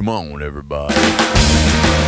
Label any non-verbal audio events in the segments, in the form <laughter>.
Come on, everybody.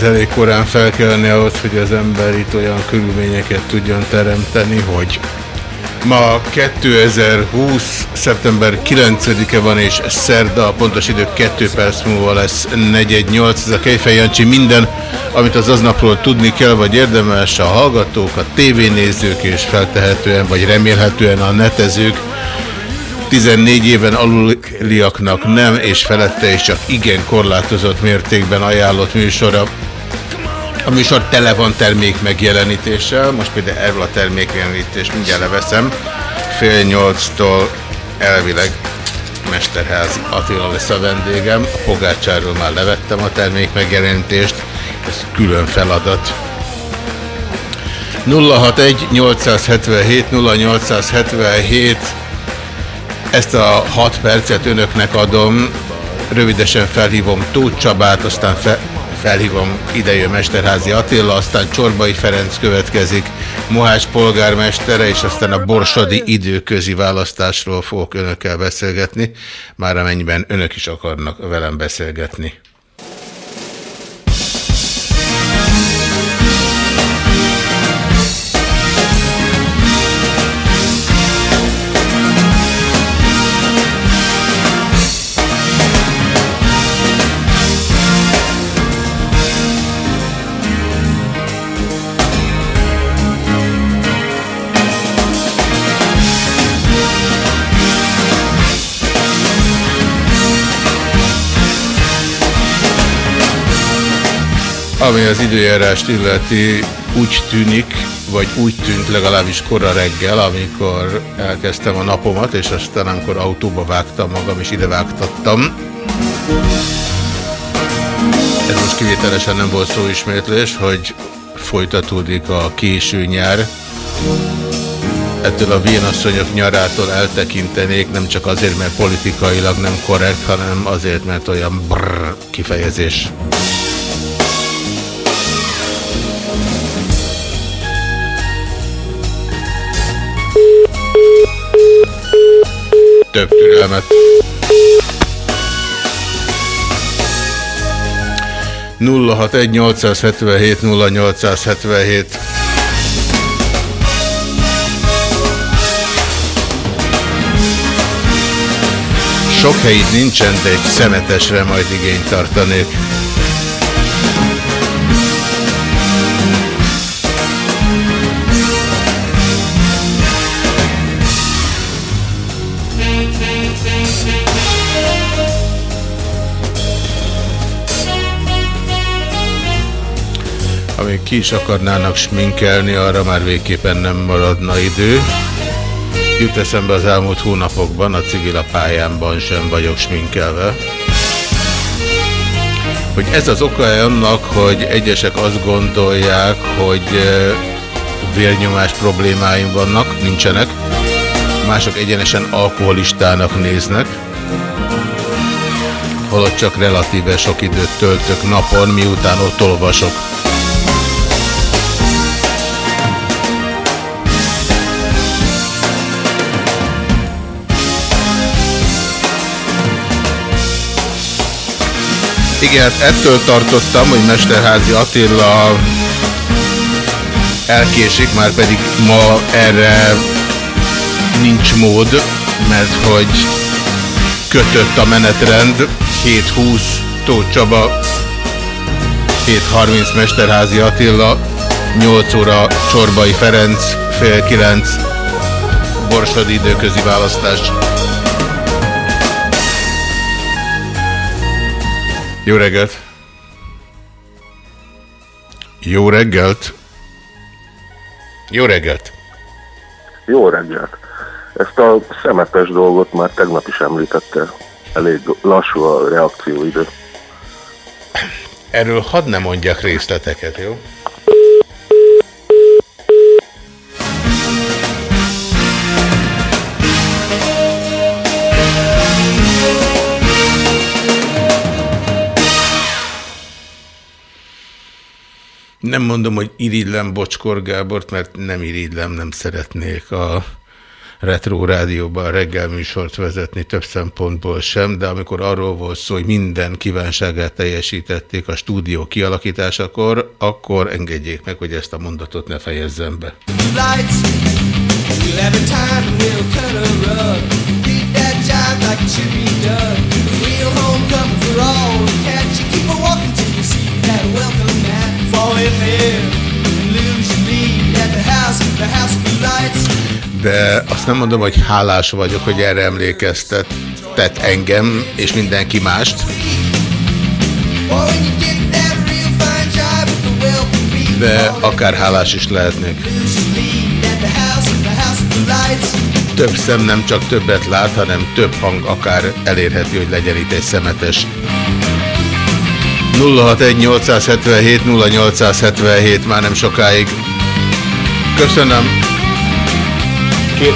Lehet elég korán felkelni ahhoz, hogy az ember itt olyan körülményeket tudjon teremteni, hogy ma 2020. szeptember 9-e van és szerda, a pontos idő 2 perc múlva lesz 418. Ez a Kejfej Jancsi minden, amit az aznapról tudni kell, vagy érdemes a hallgatók, a tévénézők és feltehetően, vagy remélhetően a netezők 14 éven aluliaknak nem, és felette is csak igen korlátozott mértékben ajánlott műsora. A műsor tele van termék megjelenítéssel, most például erről a termékjelenítést mindjárt leveszem. Fél nyolctól elvileg Mesterházi Attila lesz a vendégem. A Pogácsáról már levettem a termék megjelenítést, ez külön feladat. 061 877 0877 ezt a 6 percet önöknek adom, rövidesen felhívom Tóth Csabát, aztán fe, felhívom idejön Mesterházi Attila, aztán Csorbai Ferenc következik, Mohács polgármestere, és aztán a borsodi időközi választásról fogok önökkel beszélgetni, már amennyiben önök is akarnak velem beszélgetni. Ami az időjárást illeti, úgy tűnik, vagy úgy tűnt legalábbis kora reggel, amikor elkezdtem a napomat, és aztán amikor autóba vágtam magam, és ide vágtattam. Ez most kivételesen nem volt szó ismétlés, hogy folytatódik a késő nyár. Ettől a vénasszonyok nyarától eltekintenék, nem csak azért, mert politikailag nem korrekt, hanem azért, mert olyan brrr kifejezés. Több türelmet. 061 877 0877 Sok helyid nincsen, de egy szemetesre majd igényt tartanék. Amíg ki is akarnának sminkelni, arra már végképpen nem maradna idő. Jut eszembe az elmúlt hónapokban, a civil pályámban sem vagyok sminkelve. Hogy ez az oka -e annak, hogy egyesek azt gondolják, hogy eh, vérnyomás problémáim vannak, nincsenek. Mások egyenesen alkoholistának néznek. Holott csak relatíve sok időt töltök napon, miután ott olvasok. Igen, hát ettől tartottam, hogy Mesterházi Attila elkésik, már pedig ma erre nincs mód, mert hogy kötött a menetrend, 7.20 Tóth Csaba. 7.30 Mesterházi Attila, 8 óra Csorbai Ferenc, fél 9 Borsodi időközi választás. Jó reggelt! Jó reggelt! Jó reggelt! Jó reggelt! Ezt a szemetes dolgot már tegnap is említette. Elég lassú a reakcióidő. Erről hadd ne mondjak részleteket, jó? Nem mondom, hogy irigylem Bocskor Gábort, mert nem irigylem, nem szeretnék a Retro Rádióban reggel műsort vezetni több szempontból sem, de amikor arról volt szó, hogy minden kívánságát teljesítették a stúdió kialakításakor, akkor engedjék meg, hogy ezt a mondatot ne fejezzem be. Falling de azt nem mondom, hogy hálás vagyok, hogy erre emlékeztet tett engem és mindenki mást. De akár hálás is lehetnék. Több szem nem csak többet lát, hanem több hang akár elérheti, hogy legyen itt egy szemetes. 061 877 0877 már nem sokáig. Köszönöm. Két.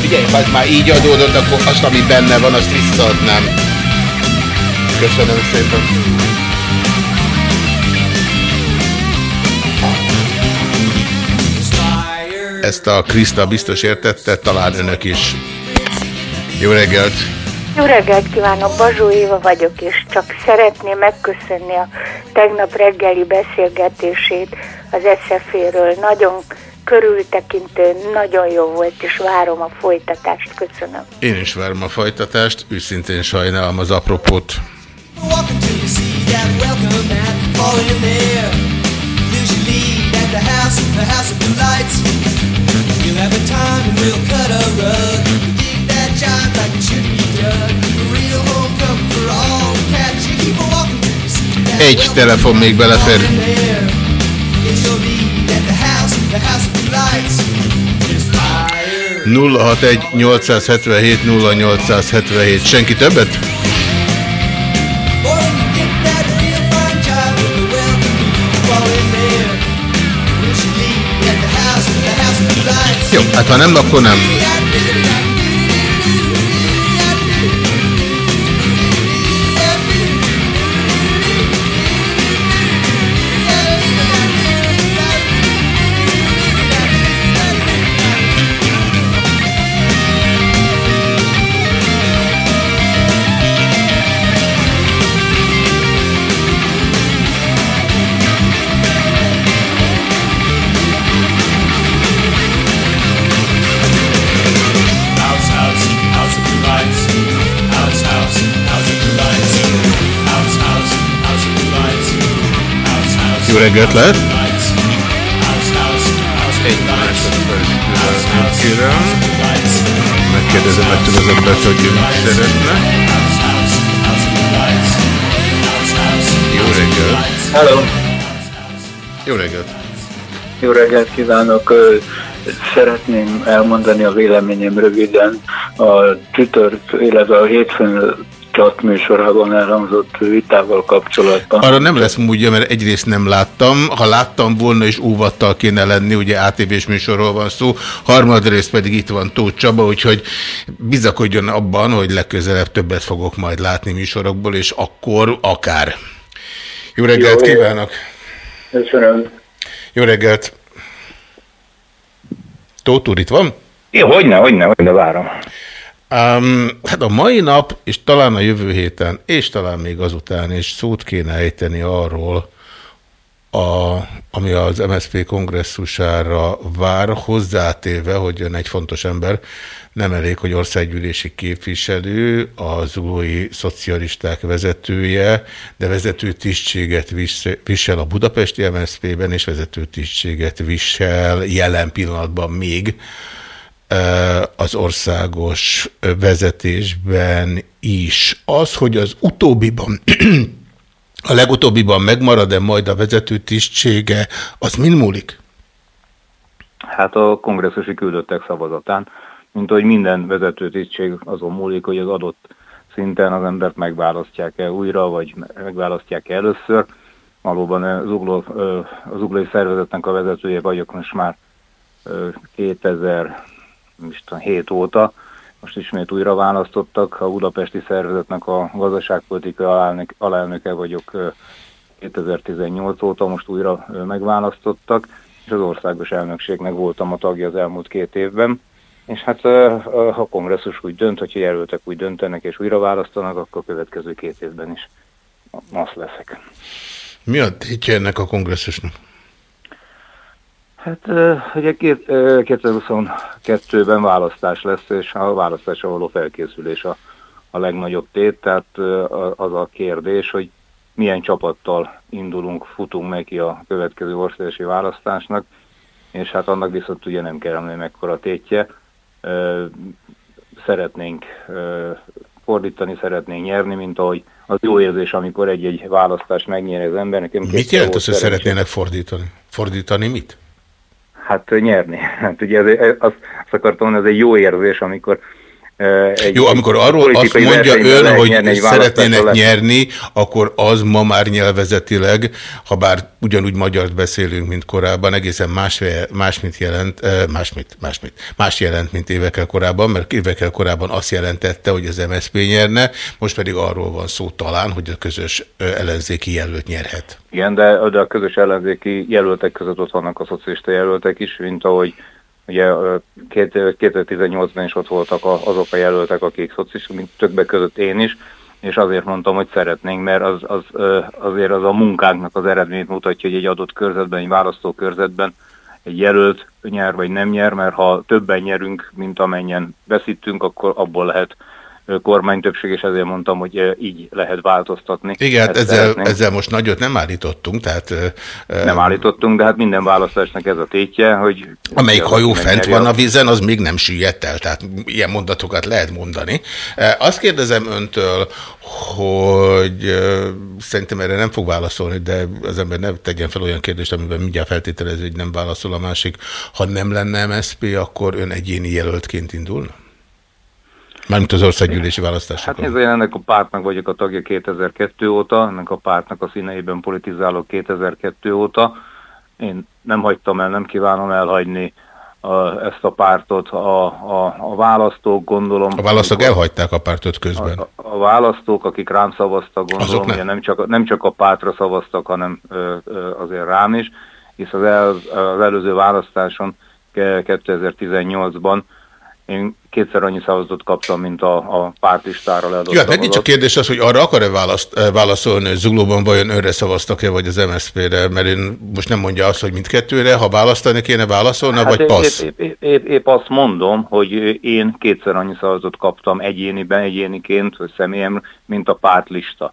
Figyelj, ha már így adódott, akkor azt, ami benne van, azt visszaadnám. Köszönöm szépen. Ezt a Krista biztos értette, talán önök is. Jó reggelt! Jó reggelt kívánok, Bazsó Éva vagyok, és csak szeretném megköszönni a tegnap reggeli beszélgetését az SZF-ről. Nagyon körültekintő, nagyon jó volt, és várom a folytatást. Köszönöm. Én is várom a folytatást, őszintén sajnálom az apropót. You'll have a time and we'll cut a rug Egy telefon még belefér. Nulla hat egy 877 0877. Senki többet? Jó, hát ha nem, akkor nem. Jó reggelt lehet! Egy másodperc kérem. Megkérdezem ettől az embert, hogy ő szeretne. Jó reggelt! Hello! Jó reggelt! Jó reggelt kívánok! Szeretném elmondani a véleményem röviden a csütört, illetve a hétfőn chat műsorában elhangzott vitával kapcsolatban. Arra nem lesz múlja, mert egyrészt nem láttam. Ha láttam volna, és óvattal kéne lenni, ugye ATV-s műsorról van szó, harmadrészt pedig itt van Tóth Csaba, úgyhogy bizakodjon abban, hogy legközelebb többet fogok majd látni műsorokból, és akkor akár. Jó reggelt Jó, kívánok! Köszönöm. Jó reggelt! Tóth úr itt van? Jó, hogyne, hogyne, hogyne, várom. Um, hát a mai nap, és talán a jövő héten, és talán még azután is szót kéne ejteni arról, a, ami az MSZP kongresszusára vár, hozzátéve, hogy jön egy fontos ember, nem elég, hogy országgyűlési képviselő, a zuglói szocialisták vezetője, de vezető tisztséget visel a budapesti MSZP-ben, és vezető tisztséget visel jelen pillanatban még az országos vezetésben is. Az, hogy az utóbbiban <clears throat> a legutóbbiban megmarad-e majd a vezető tisztsége, az mind múlik? Hát a kongresszusi küldöttek szavazatán, mint hogy minden vezető tisztség azon múlik, hogy az adott szinten az embert megválasztják-e újra, vagy megválasztják-e először. Valóban az, ugló, az uglói szervezetnek a vezetője vagyok most már 2007 óta, most ismét újra választottak. A budapesti szervezetnek a gazdaságpolitikai alelnöke vagyok 2018 óta, most újra megválasztottak, és az országos elnökségnek voltam a tagja az elmúlt két évben. És hát ha a kongresszus úgy dönt, hogyha jelöltek úgy döntenek és újra választanak, akkor a következő két évben is az leszek. Mi a tétje ennek a kongresszusnak? Hát ugye 2022-ben választás lesz, és a választásra való felkészülés a, a legnagyobb tét, tehát az a kérdés, hogy milyen csapattal indulunk, futunk neki a következő országosi választásnak, és hát annak viszont ugye nem kell emlni mekkora tétje. Szeretnénk fordítani, szeretnénk nyerni, mint ahogy az jó érzés, amikor egy-egy választást megnyer az ember. Nekem mit jelent az, hogy szeretnének fordítani? Fordítani mit? Hát nyerni. <laughs> Hát ugye ez, azt, azt akartam, ez egy jó érzés, amikor egy, Jó, amikor arról azt mondja ön, hogy szeretnének nyerni, akkor az ma már nyelvezetileg, ha bár ugyanúgy magyart beszélünk, mint korábban, egészen más, más mit jelent, más, mit, más, mit, más jelent, mint évekkel korábban, mert évekkel korábban azt jelentette, hogy az MSZP nyerne, most pedig arról van szó talán, hogy a közös ellenzéki jelölt nyerhet. Igen, de, de a közös ellenzéki jelöltek között ott vannak a szocialista jelöltek is, mint ahogy Ugye 2018-ban is ott voltak azok a jelöltek, akik szociális, mint többek között én is, és azért mondtam, hogy szeretnénk, mert az, az, azért az a munkánknak az eredményt mutatja, hogy egy adott körzetben, egy választókörzetben egy jelölt nyer vagy nem nyer, mert ha többen nyerünk, mint amennyien veszítünk, akkor abból lehet kormánytöbbség, és ezért mondtam, hogy így lehet változtatni. Igen, hát ezzel, ezzel most nagyot nem állítottunk. Tehát, nem állítottunk, de hát minden választásnak ez a tétje, hogy... Amelyik hajó fent van a vízen, az még nem süllyedt el, tehát ilyen mondatokat lehet mondani. Azt kérdezem öntől, hogy szerintem erre nem fog válaszolni, de az ember ne tegyen fel olyan kérdést, amiben mindjárt feltételező, hogy nem válaszol a másik. Ha nem lenne MSZP, akkor ön egyéni jelöltként indulna? Mármint az országgyűlési választásokon. Hát nézd, én ennek a pártnak vagyok a tagja 2002 óta, ennek a pártnak a színeiben politizálok 2002 óta. Én nem hagytam el, nem kívánom elhagyni a, ezt a pártot. A, a, a választók gondolom... A választók amikor, elhagyták a pártot közben. A, a választók, akik rám szavaztak, gondolom, hogy nem. nem, csak, nem csak a pártra szavaztak, hanem ö, ö, azért rám is, hisz az, el, az előző választáson 2018-ban én kétszer annyi szavazatot kaptam, mint a, a pártistára leadott Jó, hát megint csak kérdés az, hogy arra akar-e eh, válaszolni, hogy Zuglóban vajon önre szavaztak-e, vagy az MSZP-re, mert én most nem mondja azt, hogy mindkettőre, ha választani kéne válaszolna, hát vagy épp, passz? Épp, épp, épp, épp azt mondom, hogy én kétszer annyi szavazatot kaptam egyéniben, egyéniként, vagy személyem, mint a pártlista.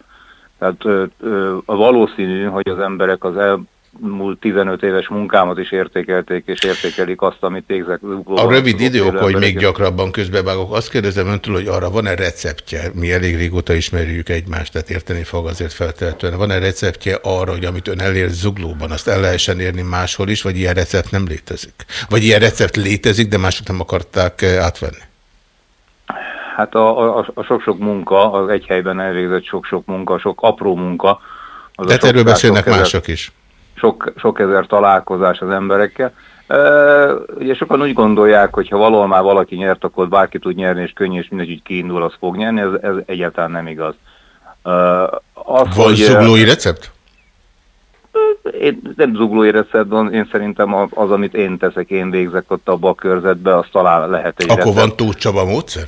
Tehát ö, ö, valószínű, hogy az emberek az el, múlt 15 éves munkámat is értékelték, és értékelik azt, amit végzek. A rövid idő hogy még gyakrabban közbevágok. Azt kérdezem öntől, hogy arra van-e receptje? Mi elég régóta ismerjük egymást, tehát érteni fog azért feltehetően. Van-e receptje arra, hogy amit ön elér zuglóban, azt el lehessen érni máshol is, vagy ilyen recept nem létezik? Vagy ilyen recept létezik, de mások nem akarták eh, átvenni? Hát a sok-sok munka, az egy helyben elvégzett sok-sok munka, sok apró munka. Az de erről beszélnek mások is sok, sok ezer találkozás az emberekkel. Ugye sokan úgy gondolják, hogy ha valahol már valaki nyert, akkor bárki tud nyerni, és könnyű, és mindegy, hogy kiindul, az fog nyerni, ez, ez egyáltalán nem igaz. Az, Van hogy, zuglói recept? Én, nem zuglói receptben, én szerintem az, amit én teszek, én végzek ott abba a körzetbe, az talán lehet egy Akkor recept. van Tóth Csaba módszer?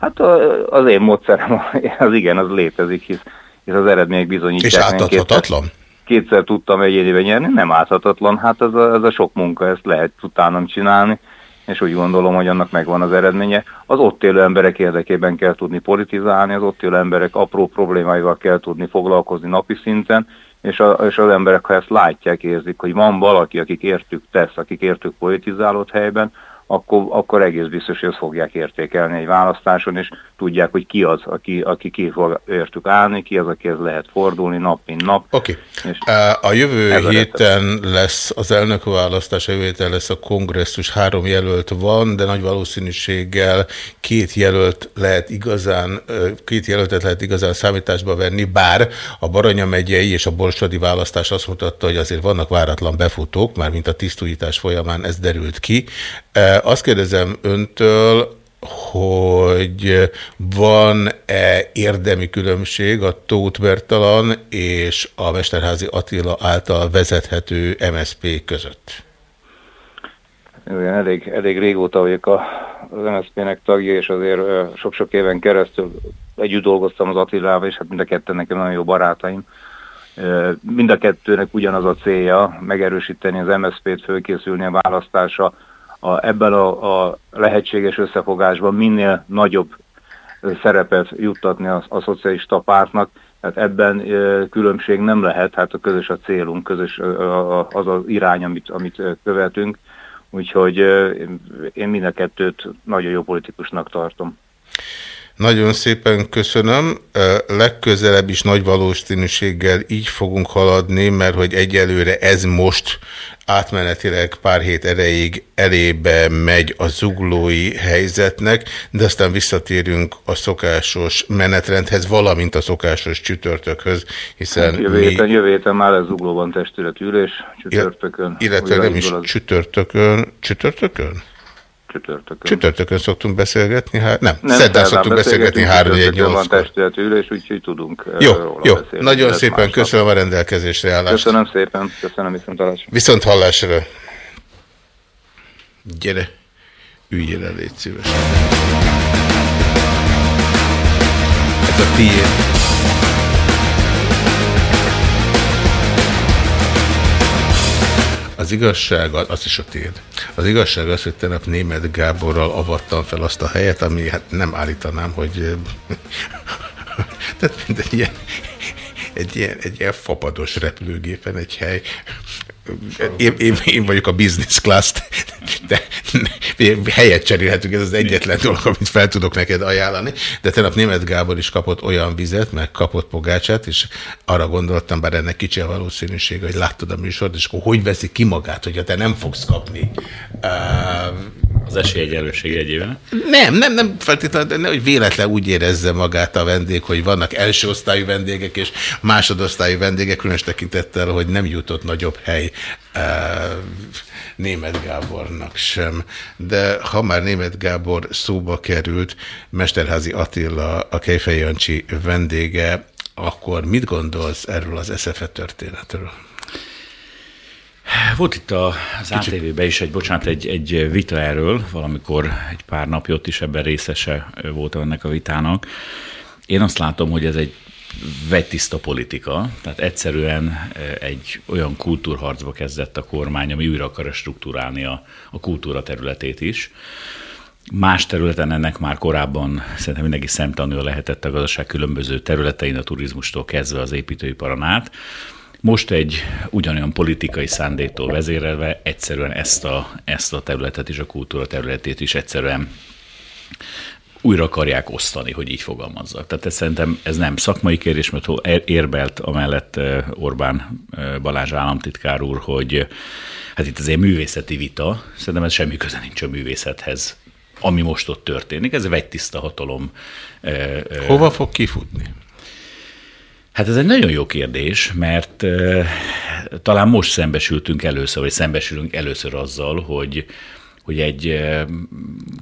Hát az én módszerem, <laughs> az igen, az létezik, hisz, hisz az eredmények bizonyítják. És átadhatatlan? Kétszer tudtam egyéniben nyerni, nem áthatatlan, hát ez a, ez a sok munka, ezt lehet utánam csinálni, és úgy gondolom, hogy annak megvan az eredménye. Az ott élő emberek érdekében kell tudni politizálni, az ott élő emberek apró problémáival kell tudni foglalkozni napi szinten, és, a, és az emberek, ha ezt látják, érzik, hogy van valaki, akik értük tesz, akik értük politizálott helyben, akkor, akkor egész biztos, hogy ezt fogják értékelni egy választáson, és tudják, hogy ki az, aki, aki ki fog értük állni, ki az, akihez lehet fordulni nap, mint nap. Oké. Okay. A jövő héten lesz az elnökválasztás, jövő héten lesz a kongresszus, három jelölt van, de nagy valószínűséggel két jelölt lehet igazán, két jelöltet lehet igazán számításba venni, bár a Baranya megyei és a Borsodi választás azt mutatta, hogy azért vannak váratlan befutók, már mint a tisztújítás folyamán ez derült ki. Azt kérdezem öntől, hogy van-e érdemi különbség a Tóth Bertalan és a Mesterházi Attila által vezethető MSP között? Igen, elég, elég régóta vagyok a, az MSZP-nek tagja, és azért sok-sok éven keresztül együtt dolgoztam az Attilával, és hát mind a ketten nekem nagyon jó barátaim. Mind a kettőnek ugyanaz a célja, megerősíteni az MSZP-t, fölkészülni a választásra, a, ebben a, a lehetséges összefogásban minél nagyobb szerepet juttatni a, a szocialista pártnak, tehát ebben e, különbség nem lehet, hát a közös a célunk, közös a, a, az az irány, amit, amit követünk, úgyhogy e, én mind a kettőt nagyon jó politikusnak tartom. Nagyon szépen köszönöm. Legközelebb is nagy valószínűséggel így fogunk haladni, mert hogy egyelőre ez most átmenetileg pár hét erejéig elébe megy a zuglói helyzetnek, de aztán visszatérünk a szokásos menetrendhez, valamint a szokásos csütörtökhöz, hiszen jövő héten, mi... jövő héten már lesz zuglóban testületülés, csütörtökön. Illetve nem is az... csütörtökön, csütörtökön? Csütörtökön. Csütörtökön szoktunk beszélgetni, hát nem, nem szerdán szoktunk beszélgetni 3 4 8 van testületülés, úgyhogy tudunk Jó, jó. Beszélni, nagyon szépen másnap. köszönöm a rendelkezésre állást. Köszönöm szépen, köszönöm viszont hallásra. Viszont hallásra. Gyere, üljél el, légy szíves. Ez a tiéd. Az igazság, az is a tiéd. Az igazság az, hogy tegnap német Gáborral avattam fel azt a helyet, ami hát nem állítanám, hogy <laughs> tehát minden ilyen egy ilyen, egy ilyen fapados repülőgépen egy hely. Én, én, én vagyok a business class de helyet cserélhetünk, ez az egyetlen dolog, amit fel tudok neked ajánlani. De tegnap német Gábor is kapott olyan vizet, meg kapott pogácsát, és arra gondoltam, bár ennek kicsi a valószínűség, hogy láttad a műsort, és akkor hogy veszi ki magát, hogyha te nem fogsz kapni uh, az esélyegyenlőség jegyében? Nem, nem, nem feltétlenül, de hogy véletlen úgy érezze magát a vendég, hogy vannak első osztályú vendégek és másodosztályú vendégek, különös tekintettel, hogy nem jutott nagyobb hely német Gábornak sem. De ha már német Gábor szóba került, Mesterházi Attila, a Kejfej Jancsi vendége, akkor mit gondolsz erről az SZFE történetről? Volt itt az ATV-ben is egy, bocsánat, egy, egy vita erről, valamikor egy pár napja ott is ebben részese volt ennek a vitának. Én azt látom, hogy ez egy vegytiszta politika, tehát egyszerűen egy olyan kultúrharcba kezdett a kormány, ami újra akar struktúrálni a, a kultúra területét is. Más területen ennek már korábban szerintem mindenki szemtanúja lehetett a gazdaság különböző területein, a turizmustól kezdve az építőiparon át. Most egy ugyanolyan politikai szándéktól vezérelve egyszerűen ezt a, ezt a területet is, a kultúra területét is egyszerűen újra akarják osztani, hogy így fogalmazzak. Tehát ez szerintem ez nem szakmai kérdés, mert érbelt amellett Orbán Balázs államtitkár úr, hogy hát itt azért művészeti vita, szerintem ez semmi köze nincs a művészethez, ami most ott történik. Ez egy tiszta hatalom. Hova fog kifutni? Hát ez egy nagyon jó kérdés, mert talán most szembesültünk először, vagy szembesülünk először azzal, hogy hogy egy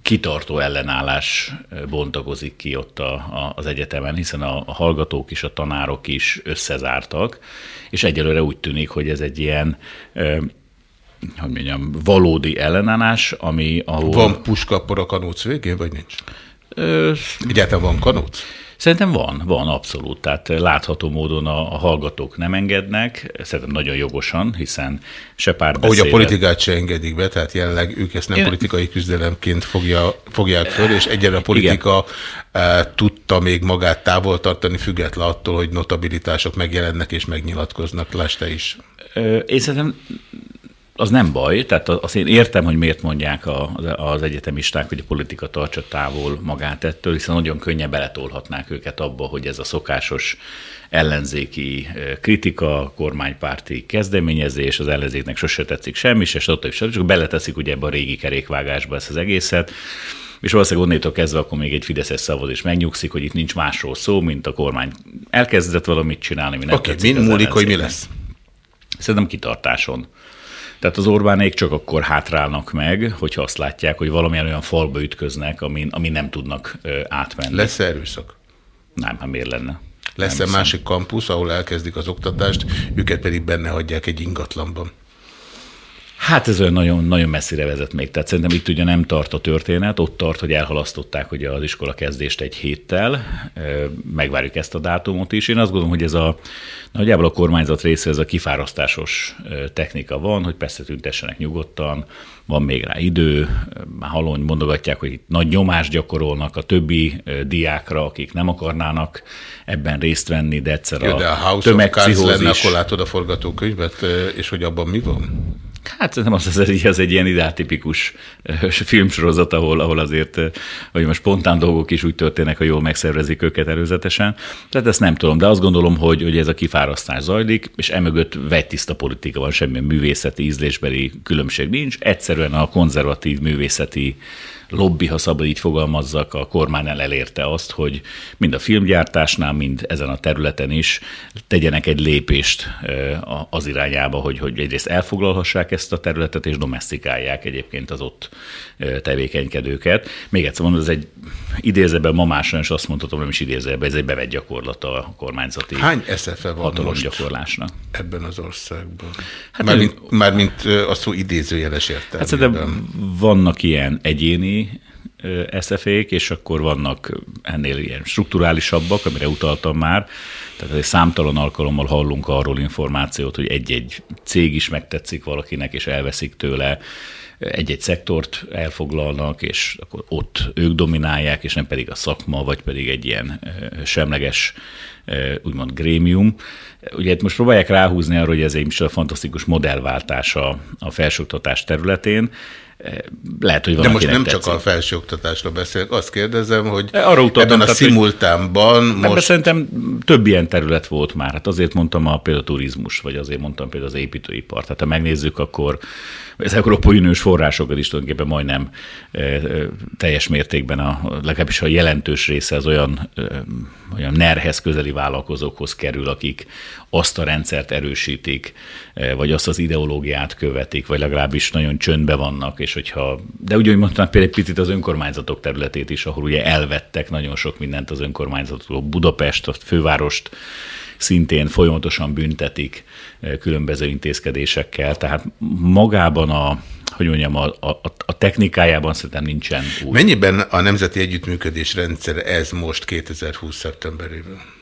kitartó ellenállás bontakozik ki ott a, a, az egyetemen, hiszen a, a hallgatók is, a tanárok is összezártak, és egyelőre úgy tűnik, hogy ez egy ilyen hogy mondjam, valódi ellenállás, ami ahol... Van puskapor a kanóc végén, vagy nincs? Ö... Egyáltalán van kanóc? Szerintem van, van abszolút. Tehát látható módon a, a hallgatók nem engednek, szerintem nagyon jogosan, hiszen se pár Ahogy a politikát se engedik be, tehát jelenleg ők ezt nem Én... politikai küzdelemként fogja, fogják föl, és egyen a politika e, tudta még magát távol tartani, független attól, hogy notabilitások megjelennek és megnyilatkoznak. Lásd te is. Én szerintem az nem baj, tehát azt én értem, hogy miért mondják az egyetemisták, hogy a politika tartsa távol magát ettől, hiszen nagyon könnyen beletolhatnák őket abba, hogy ez a szokásos ellenzéki kritika, kormánypárti kezdeményezés, az ellenzéknek sose tetszik semmi, és stb. stb. Csak beleteszik ugye ebbe a régi kerékvágásba ezt az egészet, és valószínűleg onnétől kezdve akkor még egy Fideszes szavaz is megnyugszik, hogy itt nincs másról szó, mint a kormány elkezdett valamit csinálni, mi nem Oké, okay, mind múlik, hogy mi lesz? Szerintem kitartáson. Tehát az Orbánék csak akkor hátrálnak meg, hogyha azt látják, hogy valamilyen olyan falba ütköznek, amin, amin nem tudnak átmenni. Lesz erőszak? Nem, hát miért lenne? Lesz-e másik kampusz, ahol elkezdik az oktatást, őket pedig benne hagyják egy ingatlanban? Hát ez olyan nagyon, nagyon messzire vezet még. Tehát szerintem itt ugye nem tart a történet, ott tart, hogy elhalasztották ugye az iskola kezdést egy héttel, megvárjuk ezt a dátumot is. Én azt gondolom, hogy ez a nagyjából a kormányzat része ez a kifárasztásos technika van, hogy persze tüntessenek nyugodtan, van még rá idő, már hallom, mondogatják, hogy itt nagy nyomást gyakorolnak a többi diákra, akik nem akarnának ebben részt venni, de egyszer Jó, de a House of Cards lenne, akkor látod a forgatókönyvet, és hogy abban mi van? Hát szerintem az, az, az egy ilyen ideáltipikus filmsorozat, ahol, ahol azért, hogy most spontán dolgok is úgy történnek, ha jól megszervezik őket előzetesen. Tehát ezt nem tudom, de azt gondolom, hogy, hogy ez a kifárasztás zajlik, és emögött tiszta politika van, semmilyen művészeti, ízlésbeli különbség nincs. Egyszerűen a konzervatív művészeti lobby, ha szabad így fogalmazzak, a kormánynál elérte azt, hogy mind a filmgyártásnál, mind ezen a területen is tegyenek egy lépést az irányába, hogy, hogy egyrészt elfoglalhassák ezt a területet, és domestikálják egyébként az ott tevékenykedőket. Még egyszer mondom, ez egy idézőben ma máson, és azt mondhatom, nem is idézőben, ez egy bevett gyakorlata a kormányzati Hány SFE van most gyakorlásnak. ebben az országban? Hát mármint, mármint a szó idézőjeles értelmében. Hát vannak ilyen egyéni SZF-ék, és akkor vannak ennél ilyen strukturálisabbak, amire utaltam már. Tehát egy számtalan alkalommal hallunk arról információt, hogy egy-egy cég is megtetszik valakinek, és elveszik tőle, egy-egy szektort elfoglalnak, és akkor ott ők dominálják, és nem pedig a szakma, vagy pedig egy ilyen semleges úgymond grémium. Ugye itt most próbálják ráhúzni arra, hogy ez egy fantasztikus modellváltás a, a felsőoktatás területén, lehet, hogy van, De most nem tetszik. csak a felsőoktatásról beszélek, azt kérdezem, hogy Arra utaltam, ebben a szimultánban most... Ebben szerintem több ilyen terület volt már. Hát azért mondtam a például a turizmus, vagy azért mondtam például az építőipar. Tehát ha megnézzük, akkor az Európai Uniós forrásokat is tulajdonképpen majdnem teljes mértékben, a, legalábbis a jelentős része az olyan, olyan nerhez közeli vállalkozókhoz kerül, akik azt a rendszert erősítik, e, vagy azt az ideológiát követik, vagy legalábbis nagyon csöndbe vannak, és hogyha, de úgy, hogy mondtam, például egy picit az önkormányzatok területét is, ahol ugye elvettek nagyon sok mindent az önkormányzatok, Budapest, a fővárost, szintén folyamatosan büntetik eh, különböző intézkedésekkel, tehát magában a, hogy mondjam, a, a, a technikájában szerintem nincsen új. Mennyiben a Nemzeti Együttműködés rendszer ez most 2020. szeptemberében?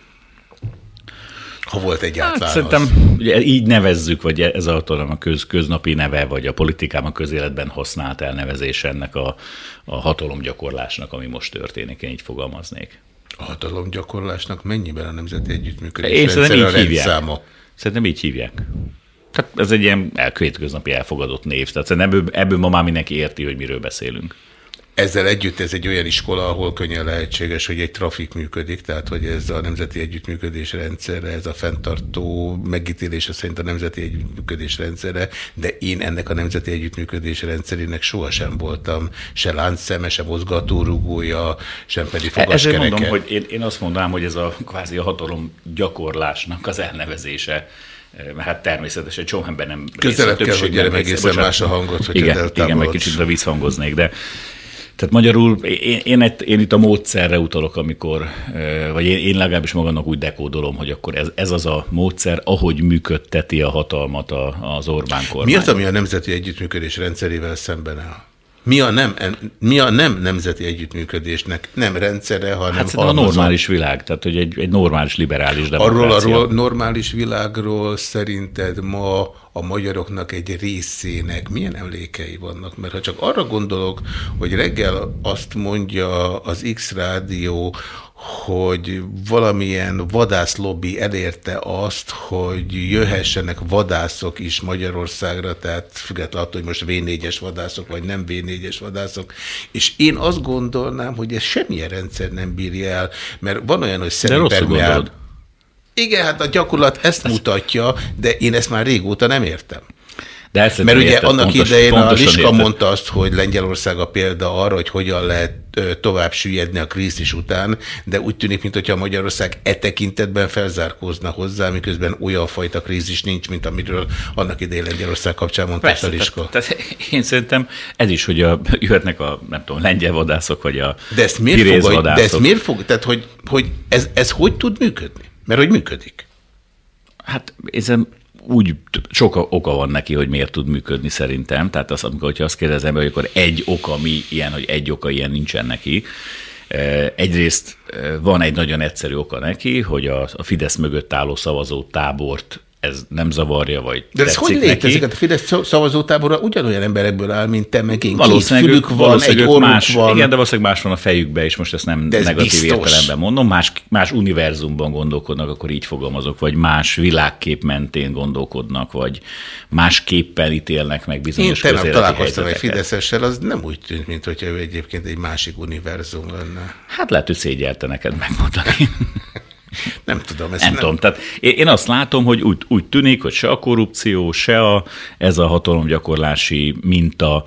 Ha volt egyáltalán hát, Szerintem ugye így nevezzük, vagy ez a, a köz, köznapi neve, vagy a politikában, a közéletben használt elnevezés ennek a, a hatalomgyakorlásnak, ami most történik, én így fogalmaznék a hatalomgyakorlásnak mennyiben a nemzeti együttműködés Én szerintem így hívják. Rendszáma? Szerintem így hívják. Tehát ez egy ilyen elkövetköznapi elfogadott név. Tehát ebből, ebből ma már mindenki érti, hogy miről beszélünk. Ezzel együtt ez egy olyan iskola, ahol könnyen lehetséges, hogy egy trafik működik, tehát hogy ez a nemzeti együttműködés rendszere, ez a fenntartó megítélése szerint a nemzeti együttműködés rendszere, de én ennek a nemzeti együttműködés rendszerének sohasem voltam se láncszeme, se mozgatórugója, sem pedig fogaskereke. Ezért mondom, hogy én, én azt mondanám, hogy ez a kvázi a hatalom gyakorlásnak az elnevezése hát természetesen csomó ember nem Közelebb kell, hogy gyere egészen más a hangot, hogy igen, igen, meg kicsit visszhangoznék, de tehát magyarul én, én, én, itt a módszerre utalok, amikor, vagy én, én legalábbis magamnak úgy dekódolom, hogy akkor ez, ez az a módszer, ahogy működteti a hatalmat a, az Orbán kormány. Mi az, ami a nemzeti együttműködés rendszerével szemben áll? Mi a nem, mi a nem nemzeti együttműködésnek? Nem rendszere, hanem Hát a normális világ, tehát hogy egy, egy normális liberális demokrácia. Arról, arról normális világról szerinted ma a magyaroknak egy részének milyen emlékei vannak? Mert ha csak arra gondolok, hogy reggel azt mondja az X rádió, hogy valamilyen vadászlobby elérte azt, hogy jöhessenek vadászok is Magyarországra, tehát függetlenül attól, hogy most V4-es vadászok, vagy nem V4-es vadászok, és én azt gondolnám, hogy ez semmilyen rendszer nem bírja el, mert van olyan, hogy szerintem... Igen, hát a gyakorlat ezt mutatja, de én ezt már régóta nem értem. De ezt Mert ugye érted, annak pontos, idején a Liska érted. mondta azt, hogy Lengyelország a példa arra, hogy hogyan lehet tovább süllyedni a krízis után, de úgy tűnik, mintha Magyarország e tekintetben felzárkózna hozzá, miközben olyan fajta krízis nincs, mint amiről annak idején Lengyelország kapcsán mondta Persze, a Liska. tehát, tehát én szerintem ez is, hogy a, jöhetnek a, nem tudom, lengyel vadászok, vagy a De ezt miért fogadj, de ezt miért fog, tehát hogy, hogy ez, ez hogy tud működni? Mert hogy működik. Hát ez úgy sok oka van neki, hogy miért tud működni szerintem. Tehát az, amikor hogyha azt kérdezem, hogy akkor egy oka mi ilyen, hogy egy oka ilyen nincsen neki. Eh, Egyrészt eh, van egy nagyon egyszerű oka neki, hogy a Fidesz mögött álló szavazó tábort ez nem zavarja, vagy De ez hogy létezik? neki. Hát a Fidesz szavazótábora ugyanolyan emberekből áll, mint te, meg én. Két Valószínűleg, fülük ők, van, egy orruk más, van. igen, de valószínűleg más van a fejükbe, és most ezt nem De ez negatív biztos. értelemben mondom, más, más univerzumban gondolkodnak, akkor így fogalmazok, vagy más világkép mentén gondolkodnak, vagy más képpel ítélnek meg Én bizonyos tegnap közéleti találkoztam egy. Fideszessel, az nem úgy tűnt, mint hogyha ő egyébként egy másik univerzum lenne. Hát lehet, hogy szégyelte neked megmondani. <laughs> Nem tudom, ezt nem, nem tudom. Tehát én, azt látom, hogy úgy, úgy tűnik, hogy se a korrupció, se a, ez a hatalomgyakorlási minta,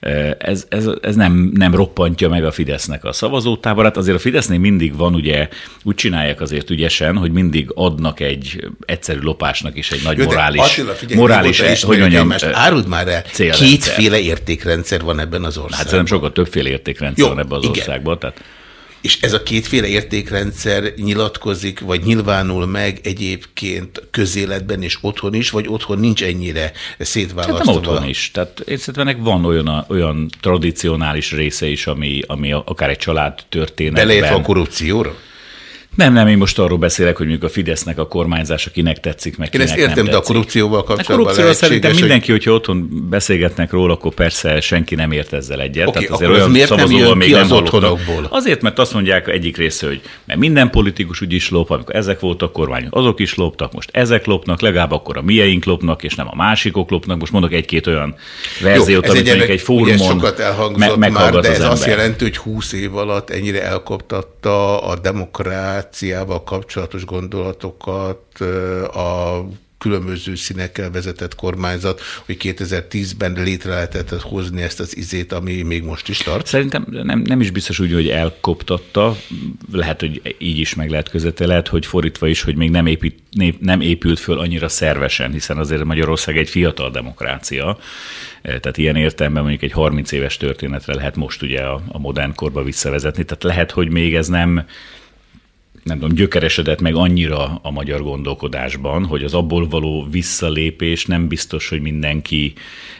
eh, ez, ez, ez nem, nem roppantja meg a Fidesznek a szavazótáborát. Azért a Fidesznél mindig van, ugye úgy csinálják azért ügyesen, hogy mindig adnak egy egyszerű lopásnak is egy nagy Jó, morális, Attila, figyelj, morális eh, hogy mondjam, eh, Áruld már el, célrendszer. kétféle értékrendszer van ebben az Hát országban. szerintem sokkal többféle értékrendszer Jó, van ebben az igen. országban. Tehát És ez a kétféle értékrendszer nyilatkozik, vagy nyilvánul meg egyébként közéletben és otthon is, vagy otthon nincs ennyire szétválasztva? Szerintem otthon is. Tehát én szerintem ennek van olyan, olyan tradicionális része is, ami, ami akár egy család történetben. Beleértve a korrupcióra? Nem, nem, én most arról beszélek, hogy mondjuk a Fidesznek a kormányzása kinek tetszik, meg Én kinek ezt értem, nem de a tetszik. korrupcióval A kapcsolatban korrupcióval szerintem lehetséges, mindenki, hogyha otthon beszélgetnek róla, akkor persze senki nem ért ezzel egyet. Oké, Tehát azért olyan miért nem jön még ki nem az otthonokból? Azért, mert azt mondják egyik része, hogy mert minden politikus úgy is lop, amikor ezek voltak kormányok, azok is loptak, most ezek lopnak, legalább akkor a mieink lopnak, és nem a másikok lopnak. Most mondok egy-két olyan verziót, amit egy egy fórumon sokat elhangzott me- már, de az ez azt ember. jelenti, hogy 20 év alatt ennyire elkoptatta a demokráciával kapcsolatos gondolatokat a különböző színekkel vezetett kormányzat, hogy 2010-ben létre lehetett hozni ezt az izét, ami még most is tart. Szerintem nem, nem is biztos úgy, hogy elkoptatta, lehet, hogy így is meg lehet közete, lehet, hogy fordítva is, hogy még nem, épít, nem épült föl annyira szervesen, hiszen azért Magyarország egy fiatal demokrácia, tehát ilyen értelemben mondjuk egy 30 éves történetre lehet most ugye a, a modern korba visszavezetni, tehát lehet, hogy még ez nem nem tudom, gyökeresedett meg annyira a magyar gondolkodásban, hogy az abból való visszalépés nem biztos, hogy mindenki,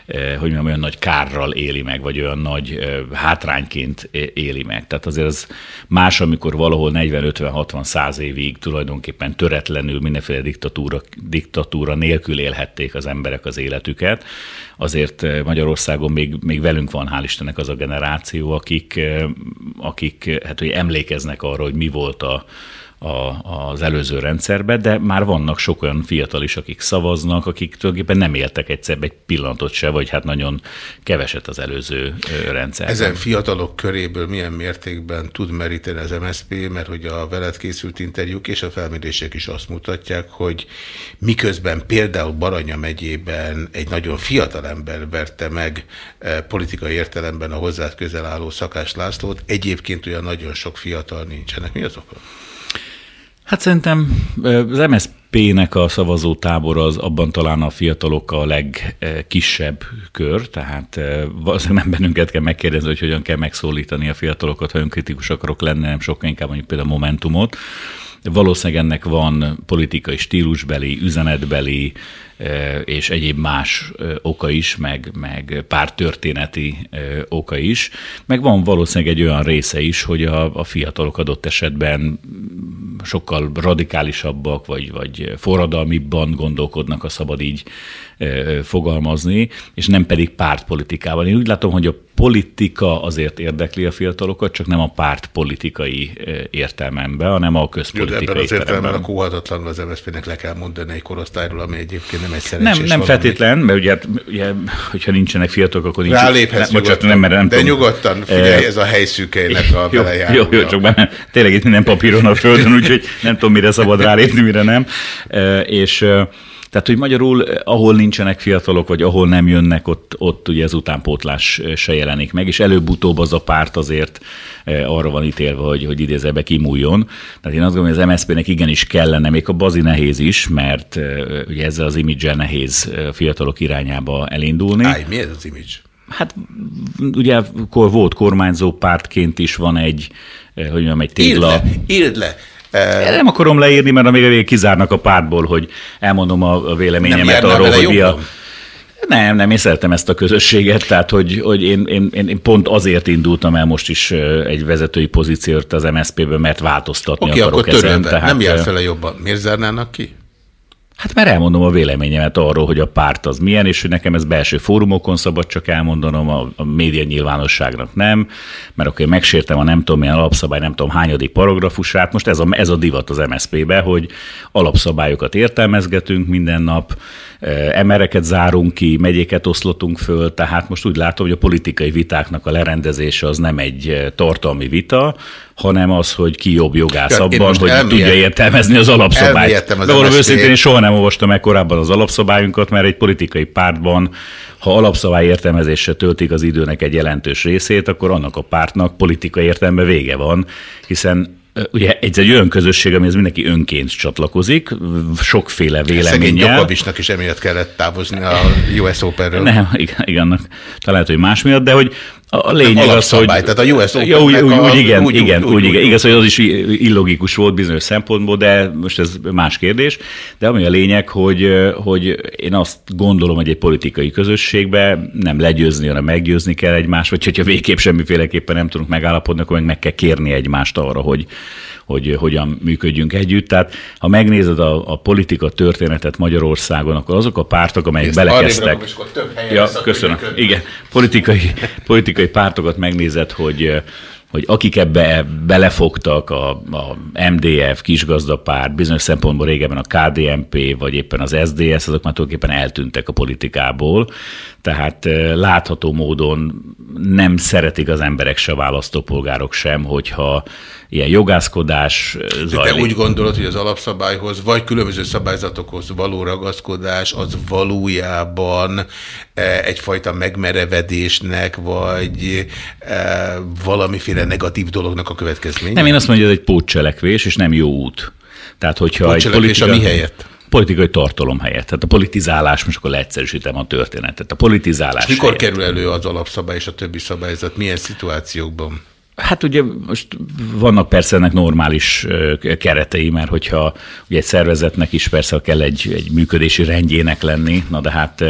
eh, hogy mondjam, olyan nagy kárral éli meg, vagy olyan nagy eh, hátrányként eh, éli meg. Tehát azért az más, amikor valahol 40-50-60-100 évig tulajdonképpen töretlenül mindenféle diktatúra, diktatúra nélkül élhették az emberek az életüket. Azért eh, Magyarországon még, még velünk van, hál' Istennek az a generáció, akik, eh, akik hát, hogy emlékeznek arra, hogy mi volt a, a, az előző rendszerbe, de már vannak sok olyan fiatal is, akik szavaznak, akik tulajdonképpen nem éltek egyszer egy pillanatot se, vagy hát nagyon keveset az előző rendszerben. Ezen fiatalok köréből milyen mértékben tud meríteni az MSZP, mert hogy a veled készült interjúk és a felmérések is azt mutatják, hogy miközben például Baranya megyében egy nagyon fiatal ember verte meg politikai értelemben a hozzád közel álló Szakás Lászlót, egyébként olyan nagyon sok fiatal nincsenek. Mi az oka? Hát szerintem az MSZP-nek a szavazó tábor az abban talán a fiatalok a legkisebb kör, tehát valószínűleg nem bennünket kell megkérdezni, hogy hogyan kell megszólítani a fiatalokat, ha önkritikus akarok lenni, nem sokkal inkább mondjuk például Momentumot. Valószínűleg ennek van politikai stílusbeli, üzenetbeli és egyéb más oka is, meg, meg pár történeti oka is, meg van valószínűleg egy olyan része is, hogy a, a fiatalok adott esetben sokkal radikálisabbak, vagy, vagy forradalmibban gondolkodnak, a szabad így fogalmazni, és nem pedig pártpolitikával. Én úgy látom, hogy a politika azért érdekli a fiatalokat, csak nem a párt politikai értelmemben, hanem a közpolitikai Jó, ebben az értelemben a kóhatatlanul az MSZP-nek le kell mondani egy korosztályról, ami egyébként nem egy szerencsés Nem, nem valami. feltétlen, mert ugye, ugye, hogyha nincsenek fiatalok, akkor nincs. Ráléphetsz ne, bocsánat, nem, mert nem de tudom. nyugodtan, figyelj, ez a helyszűkeinek a jó, jó, jó, csak benne, tényleg itt minden papíron a földön, <laughs> úgyhogy nem tudom, mire szabad rálépni, mire nem. És tehát, hogy magyarul, ahol nincsenek fiatalok, vagy ahol nem jönnek, ott, ott ugye ez utánpótlás se jelenik meg, és előbb-utóbb az a párt azért e, arra van ítélve, hogy, hogy idézőbe kimúljon. Tehát én azt gondolom, hogy az MSZP-nek igenis kellene, még a bazi nehéz is, mert ugye ezzel az imidzsel nehéz fiatalok irányába elindulni. Állj, mi ez az image? Hát ugye akkor volt kormányzó pártként is van egy, hogy mondjam, egy Írd tégla. le, írd le. Eh, Nem akarom leírni, mert amíg a végén kizárnak a pártból, hogy elmondom a, véleményemet arról, hogy mi a... Nem, nem, én szeretem ezt a közösséget, tehát hogy, hogy én, én, én pont azért indultam el most is ö, egy vezetői pozíciót az MSZP-ben, mert változtatni Oké, akarok akkor ezen. Tehát, nem jár ö, fele jobban. Miért zárnának ki? Hát mert elmondom a véleményemet arról, hogy a párt az milyen, és hogy nekem ez belső fórumokon szabad csak elmondanom, a, a média nyilvánosságnak nem, mert akkor én megsértem a nem tudom milyen alapszabály, nem tudom hányadik paragrafusát. Most ez a, ez a divat az MSZP-be, hogy alapszabályokat értelmezgetünk minden nap, emereket zárunk ki, megyéket oszlotunk föl, tehát most úgy látom, hogy a politikai vitáknak a lerendezése az nem egy tartalmi vita, hanem az, hogy ki jobb jogász Ja, abban, hogy elmélyed- tudja értelmezni az alapszabályt. az De MSZP őszintén én soha nem olvastam meg korábban az alapszabályunkat, mert egy politikai pártban, ha alapszabály értelmezésre töltik az időnek egy jelentős részét, akkor annak a pártnak politikai értelme vége van, hiszen Ugye ez egy olyan közösség, amihez mindenki önként csatlakozik, sokféle Szegény véleménnyel. Gyokovicsnak is emiatt kellett távozni a US Openről. Nem, igen, igen, talán hogy más miatt, de hogy a lényeg az, hogy... tehát a US ja, úgy, úgy, a- úgy, igen, úgy- igen, úgy- úgy, igen. Igaz, hogy az is illogikus volt bizonyos szempontból, de most ez más kérdés. De ami a lényeg, hogy, hogy én azt gondolom, hogy egy politikai közösségbe nem legyőzni, hanem meggyőzni kell egymást, vagy hogyha végképp semmiféleképpen nem tudunk megállapodni, akkor meg, meg kell kérni egymást arra, hogy, hogy hogyan működjünk együtt. Tehát ha megnézed a, a politika történetet Magyarországon, akkor azok a pártok, amelyek Ezt belekezdtek. rakom, és akkor több helyen Ja, köszönöm. Igen, politikai, politikai pártokat megnézed, hogy hogy akik ebbe belefogtak, a, a MDF, kisgazdapárt, bizonyos szempontból régebben a KDNP, vagy éppen az SDS, azok már tulajdonképpen eltűntek a politikából, tehát eh, látható módon nem szeretik az emberek se a választópolgárok sem, hogyha ilyen jogászkodás De te zajlik. úgy gondolod, hogy az alapszabályhoz, vagy különböző szabályzatokhoz való ragaszkodás, az valójában eh, egyfajta megmerevedésnek, vagy eh, valamiféle negatív dolognak a következménye? Nem, én azt mondom, hogy ez egy pótcselekvés, és nem jó út. Tehát, hogyha egy Pótcselekvés a mi helyett? Politikai tartalom helyett. Tehát a politizálás, most akkor leegyszerűsítem a történetet. A politizálás Mikor helyett. kerül elő az alapszabály és a többi szabályzat? Milyen szituációkban? Hát ugye most vannak persze ennek normális keretei, mert hogyha ugye egy szervezetnek is persze kell egy, egy működési rendjének lenni, na de hát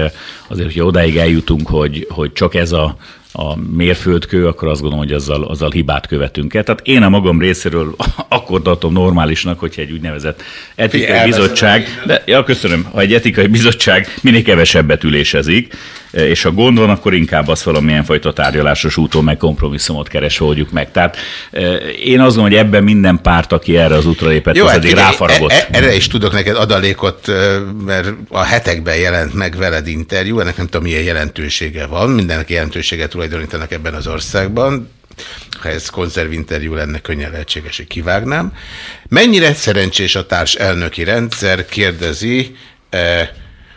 azért, hogyha odáig eljutunk, hogy, hogy csak ez a, a mérföldkő, akkor azt gondolom, hogy azzal, azzal hibát követünk el. Tehát én a magam részéről <laughs> akkor tartom normálisnak, hogyha egy úgynevezett etikai bizottság, de ja, köszönöm, ha egy etikai bizottság minél kevesebbet ülésezik, és ha gond van, akkor inkább az valamilyen fajta tárgyalásos úton meg kompromisszumot keresve oldjuk meg. Tehát eh, én azt gondolom, hogy ebben minden párt, aki erre az útra lépett, az eddig figyelj, ráfaragott. e- e- erre is tudok neked adalékot, mert a hetekben jelent meg veled interjú, ennek nem tudom milyen jelentősége van, mindennek jelentőséget tulajdonítanak ebben az országban, ha ez konzervinterjú lenne, könnyen lehetséges, hogy kivágnám. Mennyire szerencsés a társ elnöki rendszer, kérdezi eh,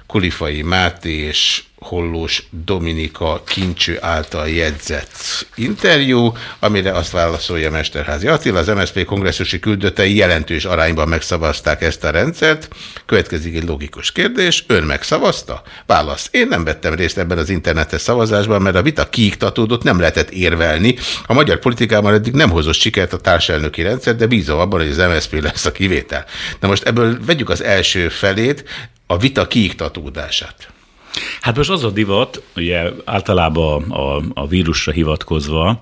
Kulifai Máté és Hollós Dominika Kincső által jegyzett interjú, amire azt válaszolja Mesterházi Attila, az MSZP kongresszusi küldöttei jelentős arányban megszavazták ezt a rendszert. Következik egy logikus kérdés, ön megszavazta? Válasz, én nem vettem részt ebben az internetes szavazásban, mert a vita kiiktatódott, nem lehetett érvelni. A magyar politikában eddig nem hozott sikert a társelnöki rendszer, de bízom abban, hogy az MSZP lesz a kivétel. Na most ebből vegyük az első felét, a vita kiiktatódását. Hát most az a divat, ugye általában a, a vírusra hivatkozva,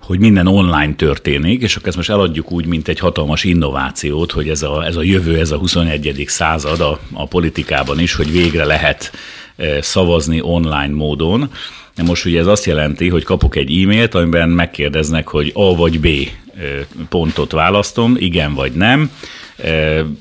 hogy minden online történik, és akkor ezt most eladjuk úgy, mint egy hatalmas innovációt, hogy ez a, ez a jövő, ez a 21. század a, a politikában is, hogy végre lehet e, szavazni online módon. Most ugye ez azt jelenti, hogy kapok egy e-mailt, amiben megkérdeznek, hogy A vagy B e, pontot választom, igen vagy nem,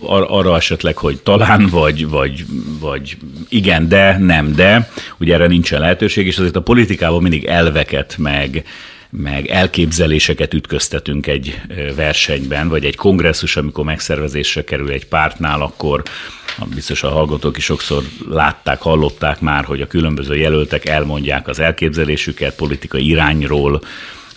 arra esetleg, hogy talán, vagy, vagy, vagy igen, de, nem, de, ugye erre nincsen lehetőség, és azért a politikában mindig elveket, meg, meg elképzeléseket ütköztetünk egy versenyben, vagy egy kongresszus, amikor megszervezésre kerül egy pártnál, akkor biztos a hallgatók is sokszor látták, hallották már, hogy a különböző jelöltek elmondják az elképzelésüket politikai irányról,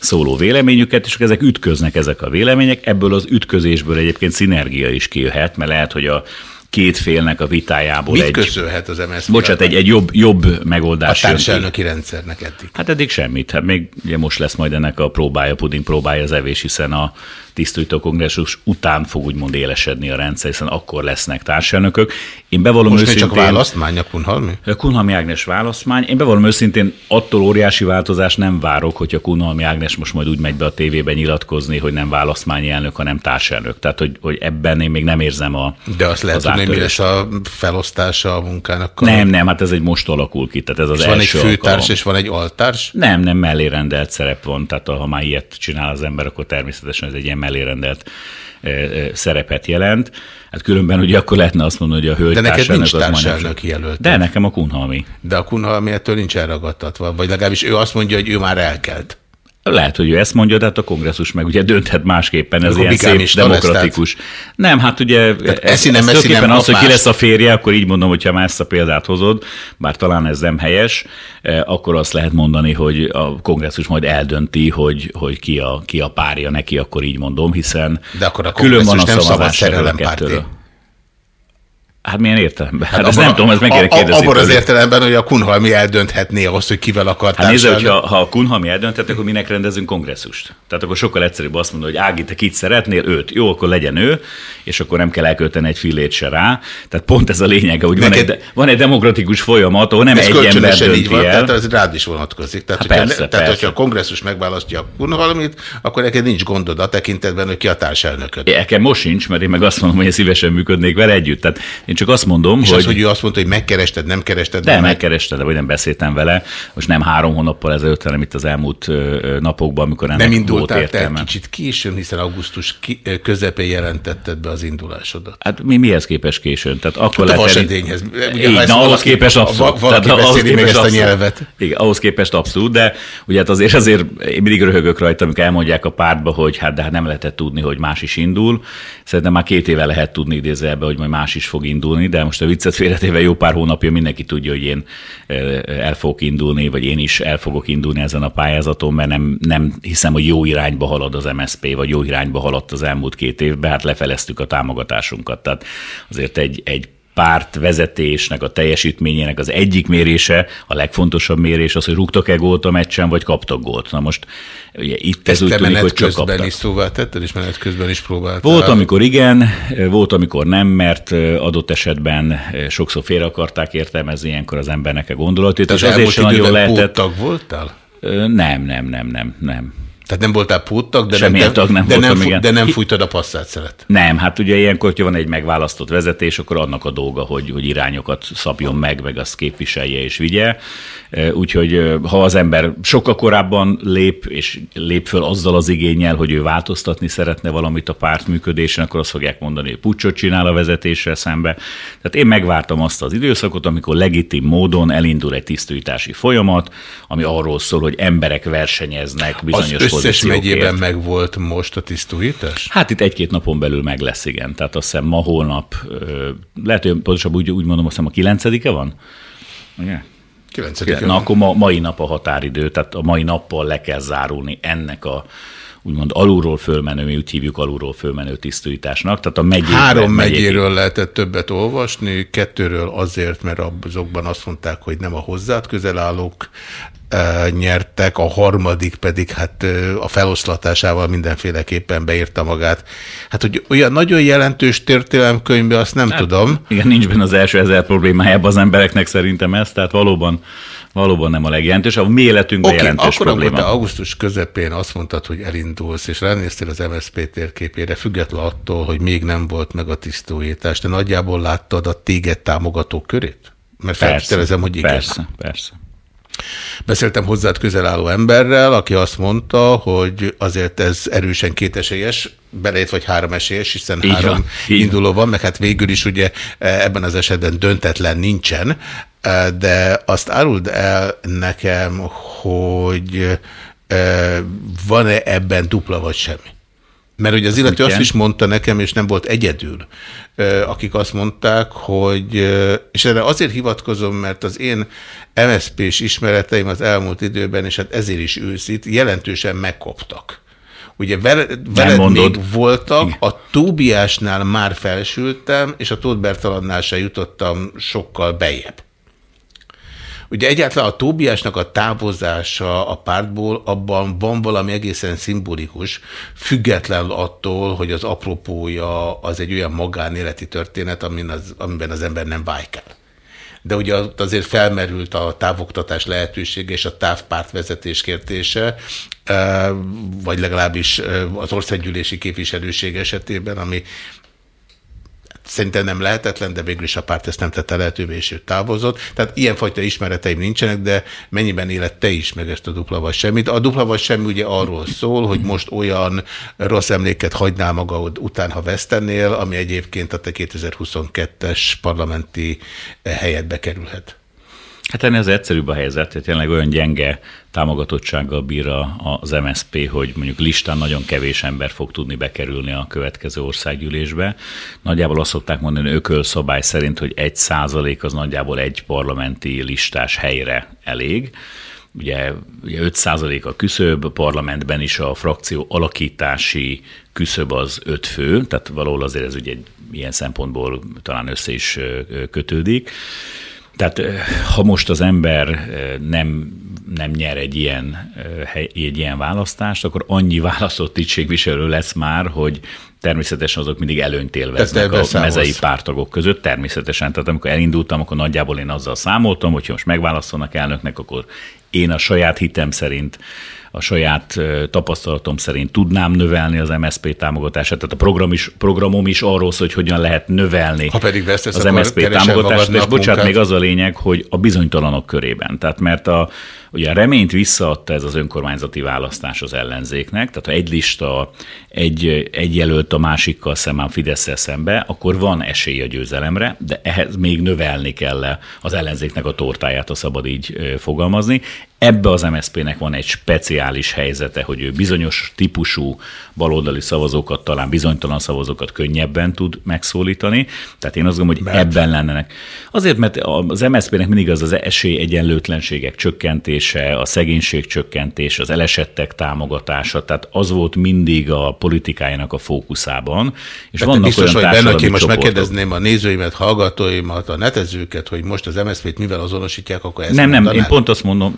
szóló véleményüket, és ezek ütköznek ezek a vélemények, ebből az ütközésből egyébként szinergia is kijöhet, mert lehet, hogy a két félnek a vitájából Mit egy... köszönhet az MSZP? Bocsát, egy, egy jobb, jobb megoldás. A társelnöki rendszernek eddig. Hát eddig semmit. Hát még ugye most lesz majd ennek a próbája, puding próbája az evés, hiszen a tisztújtó kongresszus után fog úgymond élesedni a rendszer, hiszen akkor lesznek társelnökök. Én bevallom Most őszintén... csak választmány, a Kunhalmi? Kunhalmi Ágnes választmány. Én bevallom őszintén, attól óriási változás nem várok, hogy a Kunhalmi Ágnes most majd úgy megy be a tévébe nyilatkozni, hogy nem választmányi elnök, hanem társelnök. Tehát, hogy, hogy ebben én még nem érzem a De azt lehet az tudni, mi lesz a felosztása a munkának. Nem, nem, hát ez egy most alakul ki, tehát ez az És van egy első főtárs, alkalom. és van egy altárs. Nem, nem mellérendelt szerep van, tehát ha már ilyet csinál az ember, akkor természetesen ez egy ilyen mellérendelt ö, ö, szerepet jelent. Hát különben ugye akkor lehetne azt mondani, hogy a hölgy De neked nincs csak- jelölt. De nekem a Kunhalmi. De a Kunhalmi ettől nincs elragadtatva. Vagy legalábbis ő azt mondja, hogy ő már elkelt. Lehet, hogy ő ezt mondja, de hát a kongresszus meg ugye dönthet másképpen, ez ilyen szép, demokratikus. Nem, hát ugye ez, eszi nem ez eszi, nem az, hogy ki lesz a férje, akkor így mondom, hogyha már ezt a példát hozod, bár talán ez nem helyes, eh, akkor azt lehet mondani, hogy a kongresszus majd eldönti, hogy, hogy ki, a, ki a párja neki, akkor így mondom, hiszen De akkor a külön van a nem a szerelempárti. Hát milyen értelemben? Hát, Hát abban nem a- tudom, ezt meg a- kérdezni. Abban az értelemben, hogy a Kunhalmi eldönthetné azt, hogy kivel akar Hát társelnök. hogyha ha a Kunhalmi eldöntett, akkor minek rendezünk kongresszust? Tehát akkor sokkal egyszerűbb azt mondani, hogy Ági, te kit szeretnél? Őt. Jó, akkor legyen ő, és akkor nem kell elkölteni egy fillét se rá. Tehát pont ez a lényege, hogy van egy, van egy demokratikus folyamat, ahol nem Ez egy ember kölcsönösen így dönti van, tehát el. ez rád is vonatkozik. Tehát, Hát hogyha, persze, tehát persze. hogyha a kongresszus megválasztja a Kunhalmit, akkor neked nincs gondod a tekintetben, hogy ki a társelnököd. Nekem most sincs, mert én meg azt mondom, hogy én szívesen működnék vele együtt. Tehát csak azt mondom, És hogy... az, hogy ő azt mondta, hogy megkerested, nem kerested, De meg... megkerestem, de vagy nem beszéltem vele. Most nem három hónappal ezelőtt, hanem itt az elmúlt napokban, amikor ennek nem indultál te kicsit későn, hiszen augusztus közepén jelentetted be az indulásodat. Hát mi mihez képes későn? Tehát akkor Hát a vasedényhez. Ugye, Így, na, ahhoz képest abszolút. va- valaki Tehát ahhoz képest ezt a nyelvet. Igen, ahhoz képest abszolút, de ugye hát azért azért én mindig röhögök rajta, amikor elmondják a pártba, hogy hát de hát nem lehetett tudni, hogy más is indul. Szerintem már két éve lehet tudni idézelbe, hogy majd más is fog indulni, de most a viccet félretéve jó pár hónapja mindenki tudja, hogy én el fogok indulni, vagy én is el fogok indulni ezen a pályázaton, mert nem, nem hiszem, hogy jó irányba halad az MSP, vagy jó irányba haladt az elmúlt két évben, hát lefeleztük a támogatásunkat. Tehát azért egy, egy párt vezetésnek a teljesítményének az egyik mérése, a legfontosabb mérés az, hogy rúgtak-e gólt a meccsen, vagy kaptak gólt. Na most ugye itt ez Ezt úgy te tűnik, hogy csak kaptak. is szóval tetted, és menet közben is próbáltál. Volt, amikor igen, volt, amikor nem, mert adott esetben sokszor félre akarták értelmezni ilyenkor az embernek a gondolatot, Te és az azért sem nagyon lehetett. voltál? Nem, nem, nem, nem, nem. Tehát nem voltál póttag, de, Semmilyen nem, tag nem de, nem, voltam, fú- igen. de nem fújtad a passzát Nem, hát ugye ilyenkor, hogyha van egy megválasztott vezetés, akkor annak a dolga, hogy, hogy irányokat szabjon meg, meg azt képviselje és vigye. Úgyhogy ha az ember sokkal korábban lép, és lép föl azzal az igényel, hogy ő változtatni szeretne valamit a párt működésen, akkor azt fogják mondani, hogy pucsot csinál a vezetéssel szembe. Tehát én megvártam azt az időszakot, amikor legitim módon elindul egy tisztújítási folyamat, ami arról szól, hogy emberek versenyeznek bizonyos összes megyében pozíciókért. meg volt most a tisztújítás? Hát itt egy-két napon belül meg lesz, igen. Tehát azt hiszem ma, holnap, lehet, hogy pontosabban úgy, úgy mondom, azt hiszem a kilencedike van? Ugye? 9 Na akkor ma, mai nap a határidő, tehát a mai nappal le kell zárulni ennek a úgymond alulról fölmenő, mi úgy hívjuk alulról fölmenő tisztújításnak. Tehát a megyék, Három megyék- megyéről lehetett többet olvasni, kettőről azért, mert azokban azt mondták, hogy nem a hozzád közel állók e, nyertek, a harmadik pedig hát e, a feloszlatásával mindenféleképpen beírta magát. Hát, hogy olyan nagyon jelentős történelemkönyvbe, azt nem hát, tudom. Igen, nincs benne az első ezer problémájában az embereknek szerintem ez, tehát valóban, valóban nem a legjelentős. A mi életünkben Oké, jelentős akkor probléma. te augusztus közepén azt mondtad, hogy elindulsz, és ránéztél az MSZP térképére, független attól, hogy még nem volt meg a tisztújítás, de nagyjából láttad a téged támogató körét? Mert feltételezem, hogy igen. Persze, persze. Beszéltem hozzád közel álló emberrel, aki azt mondta, hogy azért ez erősen kétesélyes, belét vagy három esélyes, hiszen Így három van, induló van, meg hát végül is ugye ebben az esetben döntetlen nincsen, de azt áruld el nekem, hogy van-e ebben dupla vagy semmi? Mert ugye az illető Igen. azt is mondta nekem, és nem volt egyedül, akik azt mondták, hogy, és erre azért hivatkozom, mert az én MSZP-s ismereteim az elmúlt időben, és hát ezért is őszít, jelentősen megkoptak. Ugye veled, veled még voltak, Igen. a Tóbiásnál már felsültem, és a Tóth Bertalannál se jutottam sokkal bejebb. Ugye egyáltalán a Tóbiásnak a távozása a pártból, abban van valami egészen szimbolikus, független attól, hogy az apropója az egy olyan magánéleti történet, amiben az ember nem vájkál. De ugye azért felmerült a távoktatás lehetősége és a távpártvezetés kérdése, eh, vagy legalábbis eh, az országgyűlési képviselőség esetében, ami Szerintem nem lehetetlen, de végül is a párt ezt nem tette lehetővé, és ő távozott. Tehát ilyenfajta ismereteim nincsenek, de mennyiben élet te is meg ezt a dupla vagy semmit? A dupla vagy semmi ugye arról szól, hogy most olyan rossz emléket hagynál magad után, ha vesztenél, ami egyébként a te 2022-es parlamenti helyetbe kerülhet. Hát ennél az egyszerűbb a helyzet, tehát tényleg olyan gyenge támogatottsággal bír az MSP, hogy mondjuk listán nagyon kevés ember fog tudni bekerülni a következő országgyűlésbe. Nagyjából azt szokták mondani ököl szabály szerint, hogy egy százalék az nagyjából egy parlamenti listás helyre elég. Ugye, ugye 5 százalék a küszöb, a parlamentben is a frakció alakítási küszöb az 5 fő, tehát valahol azért ez ugye egy ilyen szempontból talán össze is kötődik. Tehát ha most az ember nem, nem nyer egy ilyen, egy ilyen választást, akkor annyi <laughs> választott tisztségviselő lesz már, hogy természetesen azok mindig előnyt élveznek a mezei pártagok között, természetesen. Tehát amikor elindultam, akkor nagyjából én azzal számoltam, hogy ha most megválaszolnak elnöknek, akkor én a saját hitem szerint a saját tapasztalatom szerint tudnám növelni az MSZP támogatását. Tehát a program is, programom is arról szól, hogy hogyan lehet növelni Ha pedig vesztesz, az MSZP támogatását, és bocsánat, még az a lényeg, hogy a bizonytalanok körében. Tehát mert a, ugye a reményt visszaadta ez az önkormányzati választás az ellenzéknek, tehát ha egy lista, egy, egy jelölt a másikkal szemben, fidesz szembe, akkor van esély a győzelemre, de ehhez még növelni kell az ellenzéknek a tortáját, a szabad így fogalmazni. Ebbe az MSZP-nek van egy speciális helyzete, hogy ő bizonyos típusú baloldali szavazókat, talán bizonytalan szavazókat könnyebben tud megszólítani. Tehát én azt gondolom, hogy Mert? ebben lennenek. Azért, mert az MSZP-nek mindig az az esély egyenlőtlenségek csökkentése, a szegénység csökkentése, az elesettek támogatása, tehát az volt mindig a politikájának a fókuszában. És Tehát te vannak biztos olyan vagy benne, aki most megkérdezném a nézőimet, hallgatóimat, a netezőket, hogy most az MSZP-t mivel azonosítják, akkor ezt Nem, nem, mondanád? én pont azt mondom,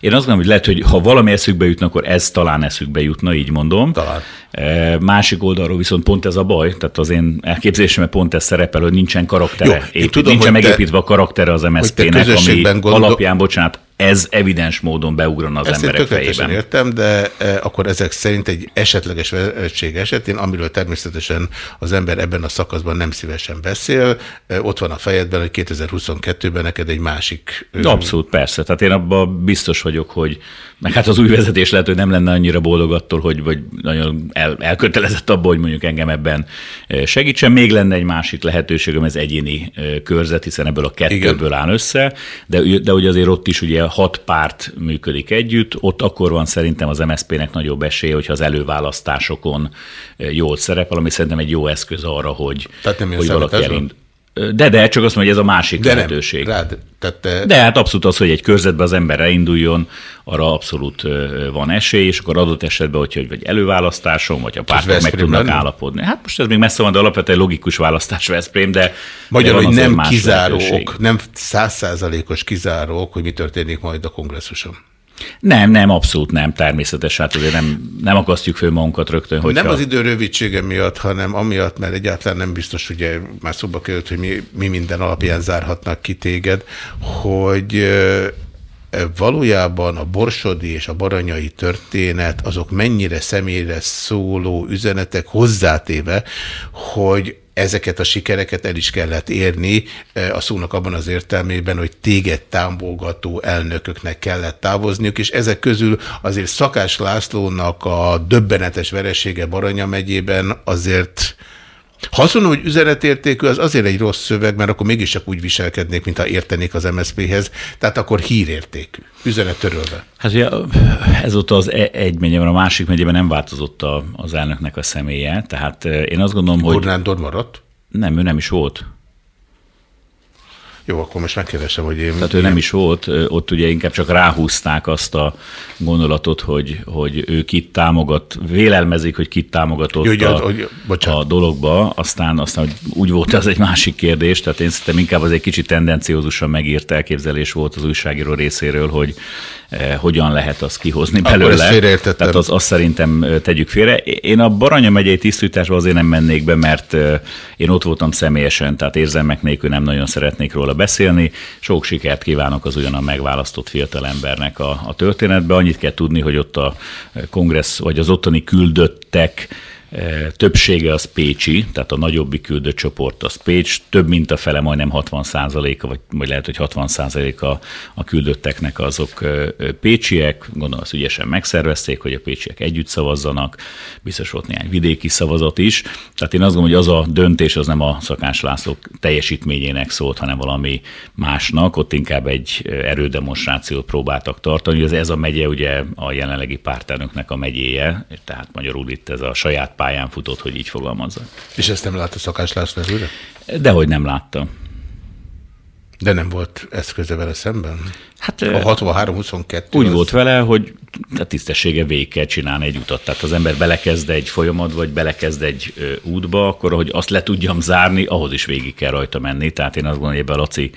én azt gondolom, hogy lehet, hogy ha valami eszükbe jutna, akkor ez talán eszükbe jutna, így mondom. Talán. E, Másik oldalról viszont pont ez a baj, tehát az én elképzelésemben pont ez szerepel, hogy nincsen karaktere, Jó, én épít, tudom, nincsen hogy te- megépítve a karaktere az MSZP-nek, ami gondol- alapján, bocsánat, ez evidens módon beugrana az Ezt emberek fejében. értem, de e, akkor ezek szerint egy esetleges veretség esetén, amiről természetesen az ember ebben a szakaszban nem szívesen beszél, e, ott van a fejedben, hogy 2022-ben neked egy másik... Abszolút, persze. Tehát én abban biztos vagyok, hogy meg hát az új vezetés lehet, hogy nem lenne annyira boldog attól, hogy vagy nagyon el, elkötelezett abban, hogy mondjuk engem ebben eh, segítsen. Még lenne egy másik lehetőségem, ez egyéni körzet, hiszen ebből a kettőből áll össze, de, de hogy azért ott is ugye hat párt működik együtt, ott akkor van szerintem az MSZP-nek nagyobb esélye, hogyha az előválasztásokon jól szerepel, ami szerintem egy jó eszköz arra, hogy, Tehát nem hogy valaki számításban? De, de, csak azt mondja, hogy ez a másik De nem, lehetőség. rád, tehát te, De hát abszolút az, hogy egy körzetbe az ember elinduljon, arra abszolút van esély, és akkor adott esetben, hogyha vagy előválasztáson, vagy a pártok meg tudnak lenne? állapodni. Hát most ez még messze van, de alapvetően logikus választás Veszprém, de Magyarul, de hogy nem kizárók, lehetőség. nem százszázalékos kizárók, hogy mi történik majd a kongresszuson. Nem, nem, abszolút nem, természetesen. Hát azért nem, nem akasztjuk föl magunkat rögtön, hogy Nem az idő rövidsége miatt, hanem amiatt, mert egyáltalán nem biztos, ugye már szóba került, hogy mi, mi minden alapján zárhatnak ki téged, hogy valójában a borsodi és a baranyai történet azok mennyire személyre szóló üzenetek hozzátéve, hogy ezeket a sikereket el is kellett érni eh, a szónak abban az értelmében, hogy téged támogató elnököknek kellett távozniuk, és ezek közül azért Szakás Lászlónak a döbbenetes veresége Baranya megyében azért ha azt mondom, hogy üzenetértékű, az azért egy rossz szöveg, mert akkor mégis csak úgy viselkednék, mintha értenék az MSZP-hez, tehát akkor hírértékű, üzenet törölve. Hát ugye ezóta az e- egy megyében, a másik megyében nem változott a, az elnöknek a személye, tehát eh, én azt gondolom, hogy Gornándor maradt? nem, ő nem is volt. Jó, akkor most megkeresem, hogy én... Tehát ő nem is volt, ott ugye inkább csak ráhúzták azt a gondolatot, hogy, hogy ő kit támogat, vélelmezik, hogy kit támogatott Jó, a, hogy- bocsánat. a dologba, aztán, aztán hogy úgy volt, az egy másik kérdés, tehát én szerintem inkább az egy kicsit tendenciózusan megírt elképzelés volt az újságíró részéről, hogy hogyan lehet azt kihozni Akkor belőle. ezt. Tehát az, azt szerintem ö, tegyük félre. Én a Baranya megyei tisztításba azért nem mennék be, mert ö, én ott voltam személyesen, tehát érzelmek nélkül nem nagyon szeretnék róla beszélni. Sok sikert kívánok az ugyanan megválasztott fiatalembernek a, a történetbe. Annyit kell tudni, hogy ott a kongressz, vagy az ottani küldöttek eh, többsége az pécsi, tehát a nagyobbi küldött csoport az Pécs, több mint a fele, majdnem 60 százaléka, vagy, vagy lehet, hogy 60 százaléka a küldötteknek azok ö, pécsiek, gondolom azt ügyesen megszervezték, hogy a pécsiek együtt szavazzanak, biztos volt néhány vidéki szavazat is, tehát én azt gondolom, hogy az a döntés az nem a Szakás László teljesítményének szólt, hanem valami másnak, ott inkább egy ö, erődemonstrációt próbáltak tartani, ez, ez a megye ugye a jelenlegi pártelnöknek a megyéje, tehát magyarul itt ez a saját pályán futott, hogy így fogalmazzak. És ezt nem látta Szakás László előre? Dehogy nem láttam. De nem volt eszköze vele szemben? Hát A ö, 63-22 úgy az- volt vele, hogy a tisztessége végig kell csinálni egy utat. Tehát az ember belekezd egy folyamat, vagy belekezd egy útba, akkor hogy azt le tudjam zárni, ahhoz is végig kell rajta menni. Tehát én azt gondolom, hogy ebben Laci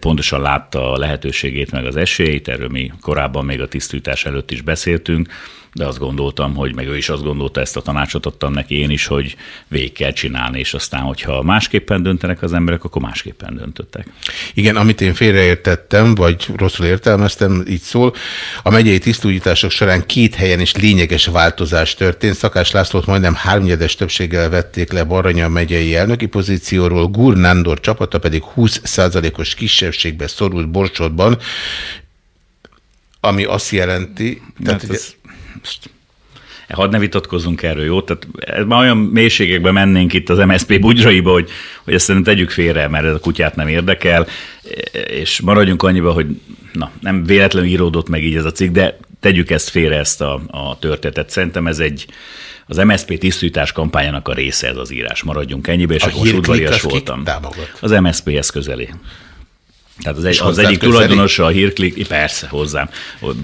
pontosan látta a lehetőségét, meg az esélyt, erről mi korábban még a tisztítás előtt is beszéltünk, de azt gondoltam, hogy meg ő is azt gondolta, ezt a tanácsot adtam neki én is, hogy végig kell csinálni, és aztán, hogyha másképpen döntenek az emberek, akkor másképpen döntöttek. Igen, amit én félreértettem, vagy rosszul értelmeztem, így szól. A megyei tisztújítások során két helyen is lényeges változás történt. Szakás Lászlót majdnem háromnyedes többséggel vették le Baranya megyei elnöki pozícióról, Gur Nándor csapata pedig 20%-os kisebbségbe szorult Borsodban, ami azt jelenti, tehát, Hát ez, hadd ne vitatkozzunk erről, jó? Tehát ez már olyan mélységekbe mennénk itt az MSZP bugyraiba, hogy, hogy ezt szerintem tegyük félre, mert ez a kutyát nem érdekel, és maradjunk annyiba, hogy na, nem véletlenül íródott meg így ez a cikk, de tegyük ezt félre, ezt a, a történetet. Szerintem ez egy az MSZP tisztítás kampányának a része ez az írás. Maradjunk ennyibe, és A akkor most udvarias voltam. Az MSZP-hez közeli. Tehát az, egy, az egyik közeli? tulajdonosa a hírklik, persze hozzám,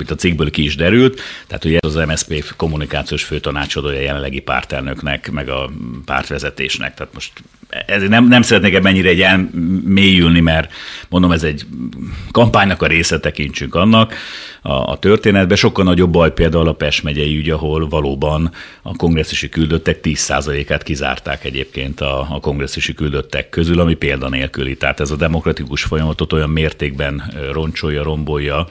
itt a cikkből ki is derült, tehát ugye az MSZP kommunikációs főtanácsadója jelenlegi pártelnöknek, meg a pártvezetésnek, tehát most ez nem, nem szeretnék ebben ennyire egy elmélyülni, mert mondom, ez egy kampánynak a része, tekintsünk annak a, a történetben. Sokkal nagyobb baj például a Pest megyei ügy, ahol valóban a kongresszusi küldöttek 10%-át kizárták egyébként a, a kongresszusi küldöttek közül, ami példanélküli. Tehát ez a demokratikus folyamatot olyan mértékben ö, roncsolja, rombolja,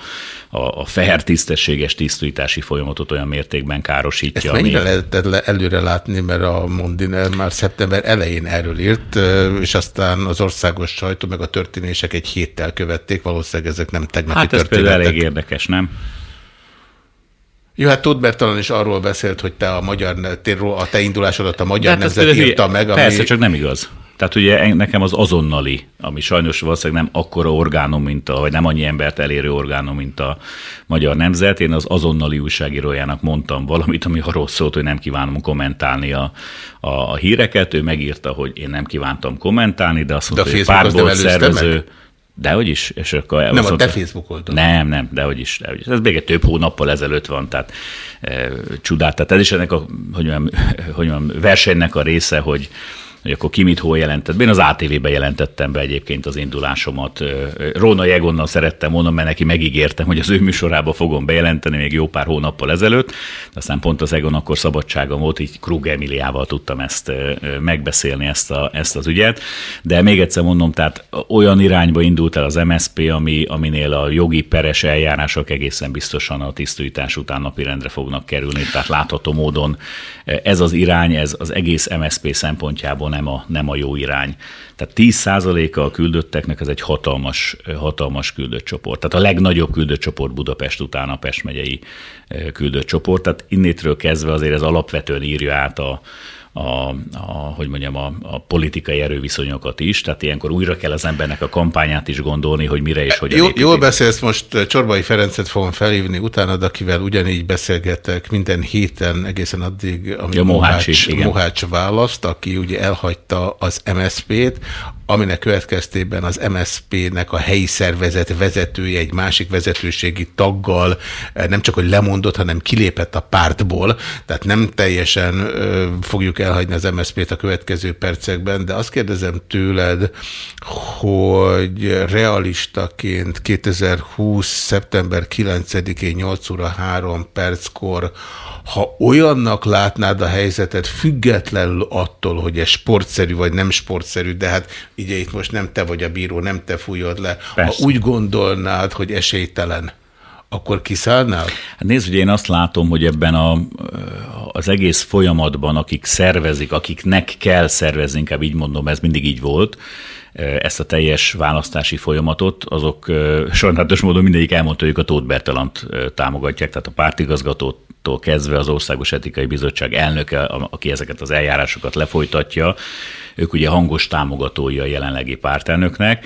a, a fair, tisztességes tisztítási folyamatot olyan mértékben károsítja. Ezt mennyire lehetett le, előre látni, mert a Mondiner már szeptember elején erről írt, és aztán az országos sajtó meg a történések egy héttel követték, valószínűleg ezek nem tegnapi Hát ez történetek. például elég érdekes, nem? Jó, hát Tóth Bertalan is arról beszélt, hogy te a magyar, a te indulásodat a magyar hát ez nemzet írta meg, ami... Persze, csak nem igaz. Tehát ugye nekem az azonnali, ami sajnos valószínűleg nem akkora orgánum, mint a, vagy nem annyi embert elérő orgánum, mint a Magyar Nemzet. Én az azonnali újságírójának mondtam valamit, ami arról szólt, hogy nem kívánom kommentálni a, a, a híreket. Ő megírta, hogy én nem kívántam kommentálni, de azt mondta, de hogy pártból szervező... Meg? Dehogy is. És akkor nem, a te Facebook oldalon. Nem, nem, dehogy is, dehogy is. Ez még egy több hónappal ezelőtt van, tehát e, csodát. Tehát ez is ennek a hogy mondjam, <laughs> hogy mondjam, versenynek a része, hogy, hogy akkor ki mit hol jelentett. Én az ATV-be jelentettem be egyébként az indulásomat. Róna Jegonnal szerettem volna, mert neki megígértem, hogy az ő műsorába fogom bejelenteni még jó pár hónappal ezelőtt. De aztán pont az Egon akkor szabadságom volt, így Krug Emiliával tudtam ezt megbeszélni, ezt, a, ezt az ügyet. De még egyszer mondom, tehát olyan irányba indult el az MSP, ami, aminél a jogi peres eljárások egészen biztosan a tisztújítás után napirendre fognak kerülni. Tehát látható módon ez az irány, ez az egész MSP szempontjából nem a, nem a jó irány. Tehát 10%-a a küldötteknek ez egy hatalmas, hatalmas küldött csoport. Tehát a legnagyobb küldött csoport Budapest után a Pest megyei eh, küldött csoport. Tehát innétről kezdve azért ez alapvetően írja át a, a, a, hogy mondjam, a, a politikai erőviszonyokat is, tehát ilyenkor újra kell az embernek a kampányát is gondolni, hogy mire és hogyan Jó, Jól beszélsz, most eh, Csorbai Ferencet fogom felhívni utána, akivel ugyanígy beszélgetek minden héten egészen addig, ami ja, Mohács, Mohács, Mohács választ, aki ugye elhagyta az MSZP-t, aminek következtében az MSZP-nek a helyi szervezet vezetője egy másik vezetőségi taggal eh, nem csak, hogy lemondott, hanem kilépett a pártból, tehát nem teljesen ö, fogjuk elhagyni az MSZP-t a következő percekben, de azt kérdezem tőled, hogy realistaként 2020. szeptember 9-én 8 óra 3 perckor ha olyannak látnád a helyzetet, függetlenül attól, hogy ez sportszerű vagy nem sportszerű, de hát ugye itt most nem te vagy a bíró, nem te fújod le. Persze. Ha úgy gondolnád, hogy esélytelen, akkor kiszállnál? Hát nézd, hogy én azt látom, hogy ebben a, az egész folyamatban, akik szervezik, akiknek kell szervezni, inkább így mondom, ez mindig így volt, ezt a teljes választási folyamatot, azok sajnálatos módon mindegyik elmondta, hogy a Tóth Bertalant támogatják, tehát a pártigazgatótól kezdve az Országos Etikai Bizottság elnöke, aki ezeket az eljárásokat lefolytatja, ők ugye hangos támogatói a jelenlegi pártelnöknek,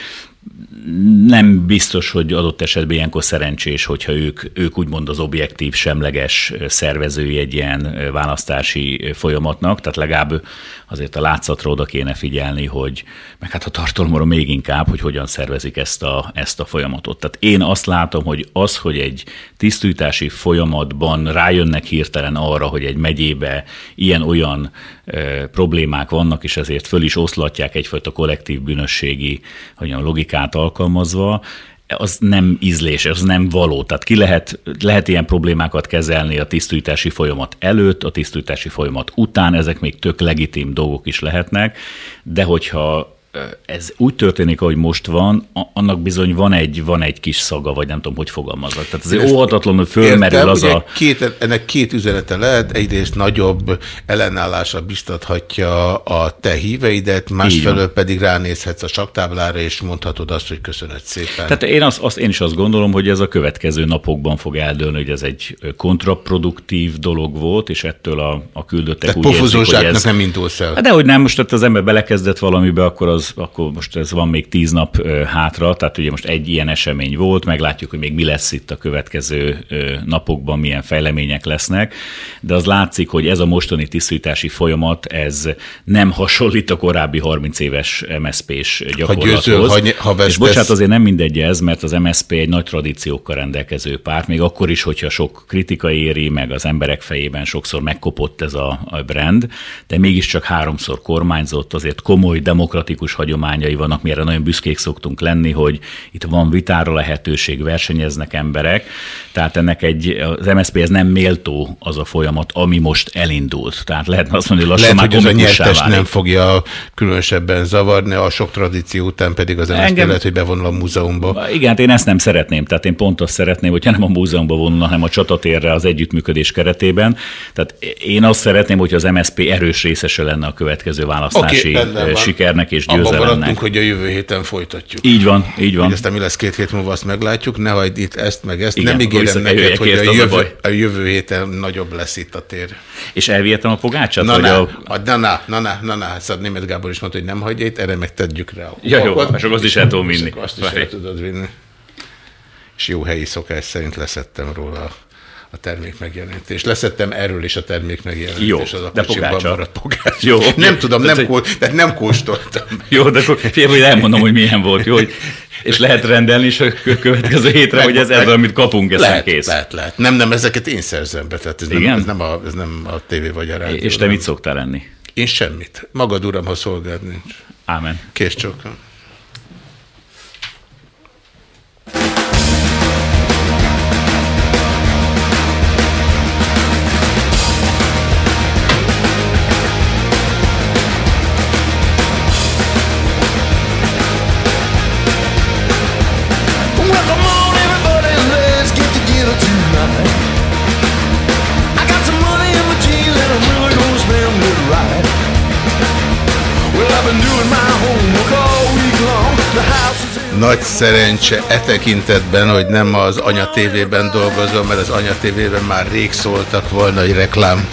nem biztos, hogy adott esetben ilyenkor szerencsés, hogyha ők, ők úgymond az objektív, semleges szervezői egy ilyen választási folyamatnak, tehát legalább azért a látszatra oda kéne figyelni, hogy meg hát a tartalomra még inkább, hogy hogyan szervezik ezt a, ezt a folyamatot. Tehát én azt látom, hogy az, hogy egy tisztújtási folyamatban rájönnek hirtelen arra, hogy egy megyébe ilyen-olyan e, problémák vannak, és ezért föl is oszlatják egyfajta kollektív bűnösségi hogy a logikát alkalmazva, az nem ízlés, az nem való. Tehát ki lehet, lehet ilyen problémákat kezelni a tisztújtási folyamat előtt, a tisztújtási folyamat után, ezek még tök legitim dolgok is lehetnek, de hogyha ez úgy történik, ahogy most van, annak bizony van egy, van egy kis szaga, vagy nem tudom, hogy fogalmazok. Tehát azért óhatatlanul fölmerül értem, az a... Két, ennek két üzenete lehet, egyrészt nagyobb ellenállásra biztathatja a te híveidet, másfelől pedig ránézhetsz a saktáblára, és mondhatod azt, hogy köszönöd szépen. Tehát én, azt, azt, én is azt gondolom, hogy ez a következő napokban fog eldőlni, hogy ez egy kontraproduktív dolog volt, és ettől a, a küldöttek Tehát úgy érzik, hogy ez... nem indulsz el. De hogy nem, most tehát az ember belekezdett valamibe, akkor az akkor most ez van még tíz nap hátra, tehát ugye most egy ilyen esemény volt, meglátjuk, hogy még mi lesz itt a következő napokban, milyen fejlemények lesznek, de az látszik, hogy ez a mostani tisztítási folyamat, ez nem hasonlít a korábbi 30 éves MSZP-s gyakorlathoz. Ha győző, ha, ha és bocsánat, azért nem mindegy ez, mert az MSZP egy nagy tradíciókkal rendelkező párt, még akkor is, hogyha sok kritika éri, meg az emberek fejében sokszor megkopott ez a, a brand, de mégiscsak háromszor kormányzott, azért komoly demokratikus hagyományai vannak, mi erre nagyon büszkék szoktunk lenni, hogy itt van vitára lehetőség, versenyeznek emberek, tehát ennek egy, az MSZP ez nem méltó az a folyamat, ami most elindult. Tehát lehetne azt mondani, hogy lassan Lehet, már hogy ez a nyertes nem fogja különösebben zavarni, a sok tradíció után pedig az MSZP Engem... lehet, hogy bevonul a múzeumba. Igen, hát én ezt nem szeretném, tehát én pont azt szeretném, hogyha nem a múzeumba vonulna, hanem a csatatérre az együttműködés keretében. Tehát én azt szeretném, hogy az MSZP erős részese lenne a következő választási okay, sikernek és győzelemnek. maradtunk, hogy a jövő héten folytatjuk. Így van, így van. Hogy aztán mi lesz két hét múlva, azt meglátjuk, ne hagyd itt ezt meg ezt. Igen, Nem ígérem neked, hogy a a jövő, baj. a jövő héten nagyobb lesz itt a tér. És elvihetem a pogácsát? Na, na, a... a... na, na, na, na, na, na, szóval Német Gábor is mondta, hogy nem hagyja itt, erre meg tegyük rá. a Ja, jó, és akkor azt is el tudom vinni. Azt is el tudod vinni. És jó helyi szokás szerint leszettem róla a termék megjelenítés. Leszettem erről is a termék megjelenítés. Jó, az a de pogácsa. maradt pogács. Jó. Nem tudom, Tehát, nem, hogy- kó, tehát nem kóstoltam. Jó, de akkor figyelj, hogy elmondom, hogy milyen volt, jó, hogy, és lehet rendelni is a kö- következő hétre, hogy ez ez, amit kapunk, ez lehet, kész. lehet, lehet. Nem, nem, ezeket én szerzem be, tehát ez, nem, Igen? ez, nem, a, ez nem a tévé vagy a rádió. És te nem. mit szoktál lenni? Én semmit. Magad uram, ha szolgád nincs. Ámen. Kész csókom. Nagy szerencse e tekintetben, hogy nem az Anya TV-ben dolgozom, mert az Anya TV-ben már rég szóltak volna, hogy reklám.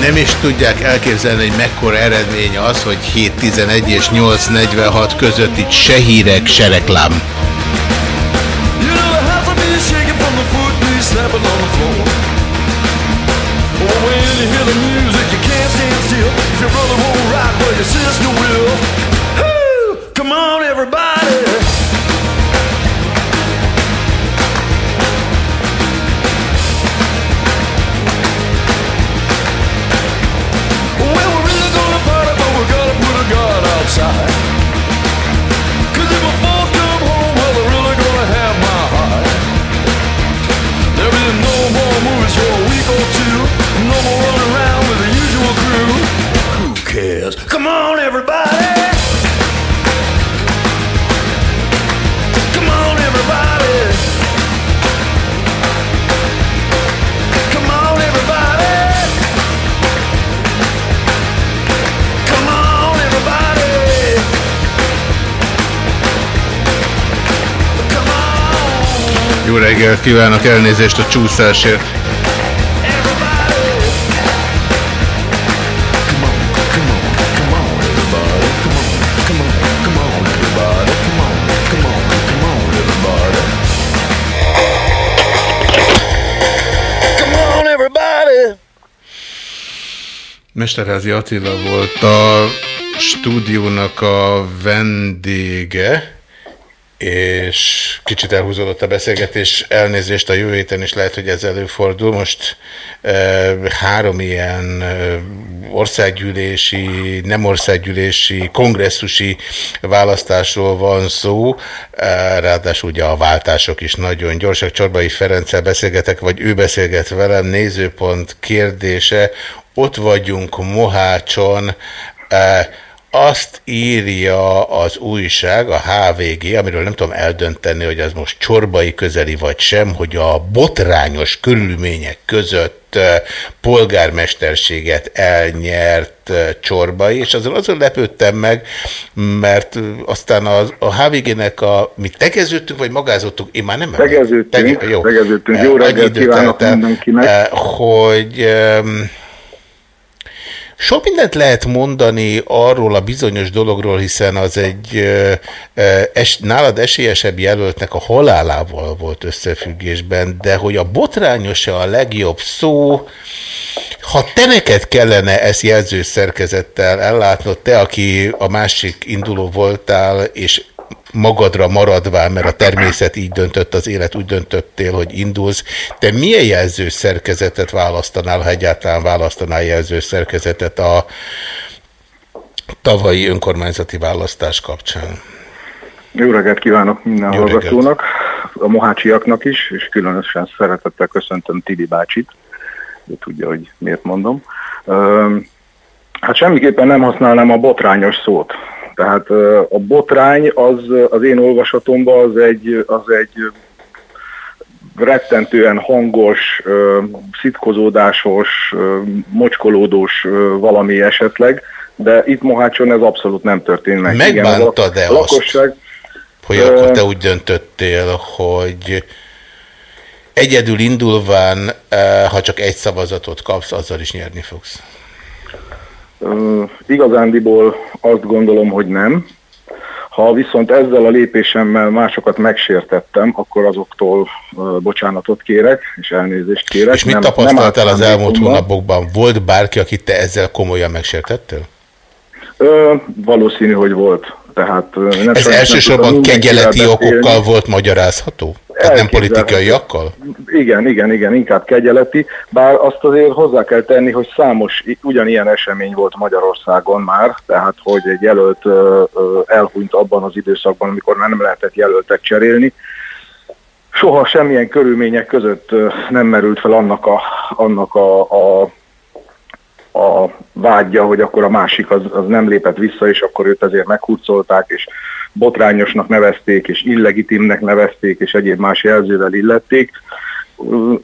Nem is tudják elképzelni, hogy mekkora eredménye az, hogy 7.11 és 8.46 között itt se hírek, se reklám. Come on, everybody. Come on, everybody. Mesterházi Attila volt a stúdiónak a vendége, és kicsit elhúzódott a beszélgetés, elnézést a jövő héten is lehet, hogy ez előfordul. Most e, három ilyen országgyűlési, nem országgyűlési, kongresszusi választásról van szó, e, ráadásul ugye a váltások is nagyon gyorsak. Csorbai Ferenccel beszélgetek, vagy ő beszélget velem, nézőpont kérdése, ott vagyunk Mohácson, e, azt írja az újság, a HVG, amiről nem tudom eldönteni, hogy az most csorbai közeli vagy sem, hogy a botrányos körülmények között eh, polgármesterséget elnyert eh, csorbai, és azon azon lepődtem meg, mert eh, aztán az, a HVG-nek a, mi tegeződtünk, vagy magázottunk, én már nem Tegeződtünk, Tege- jó. tegeződtünk. Eh, Jó annyi reggelt kívánok mindenkinek. eh, hogy sok mindent lehet mondani arról a bizonyos dologról, hiszen az egy es, nálad esélyesebb jelöltnek a halálával volt összefüggésben, de hogy a botrányos-e a legjobb szó, ha te neked kellene ezt jelző szerkezettel ellátnod, te, aki a másik induló voltál, és magadra maradván, mert a természet így döntött, az élet úgy döntöttél, hogy indulsz. Te milyen jelző szerkezetet választanál, ha egyáltalán választanál jelző szerkezetet a tavalyi önkormányzati választás kapcsán? Jó reggelt kívánok minden Jó reggelt. hallgatónak, a mohácsiaknak is, és különösen szeretettel köszöntöm Tibi bácsit, ő tudja, hogy miért mondom. Hát semmiképpen nem használnám a botrányos szót. Tehát a botrány az az én olvasatomban az egy, az egy rettentően hangos, szitkozódásos, mocskolódós valami esetleg. de itt Mohácson ez abszolút nem történt meg. Megbántad-e a lakosság, hogy akkor te úgy döntöttél, hogy egyedül indulván, ha csak egy szavazatot kapsz, azzal is nyerni fogsz? Igazándiból azt gondolom, hogy nem. Ha viszont ezzel a lépésemmel másokat megsértettem, akkor azoktól bocsánatot kérek, és elnézést kérek. És mit nem, tapasztaltál nem az elmúlt hónapokban? Volt bárki, akit te ezzel komolyan megsértettél? Uh, valószínű, hogy volt. Tehát, nem Ez elsősorban kegyeleti okokkal volt magyarázható? Tehát nem politikaiakkal? Igen, igen, igen, inkább kegyeleti, bár azt azért hozzá kell tenni, hogy számos ugyanilyen esemény volt Magyarországon már, tehát hogy egy jelölt elhunyt abban az időszakban, amikor már nem lehetett jelöltek cserélni. Soha semmilyen körülmények között nem merült fel annak a, annak a, a a vágyja, hogy akkor a másik az, az nem lépett vissza, és akkor őt ezért meghurcolták, és botrányosnak nevezték, és illegitimnek nevezték, és egyéb más jelzővel illették.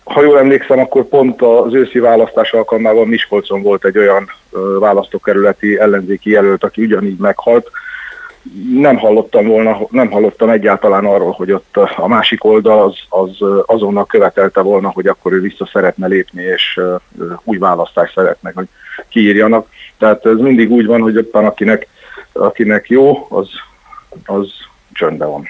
Ha jól emlékszem, akkor pont az őszi választás alkalmával Miskolcon volt egy olyan választókerületi ellenzéki jelölt, aki ugyanígy meghalt. Nem hallottam volna, nem hallottam egyáltalán arról, hogy ott a másik oldal az, az azonnal követelte volna, hogy akkor ő vissza szeretne lépni, és új választást szeretne, hogy kiírjanak. Tehát ez mindig úgy van, hogy éppen akinek, akinek jó, az az csöndben van.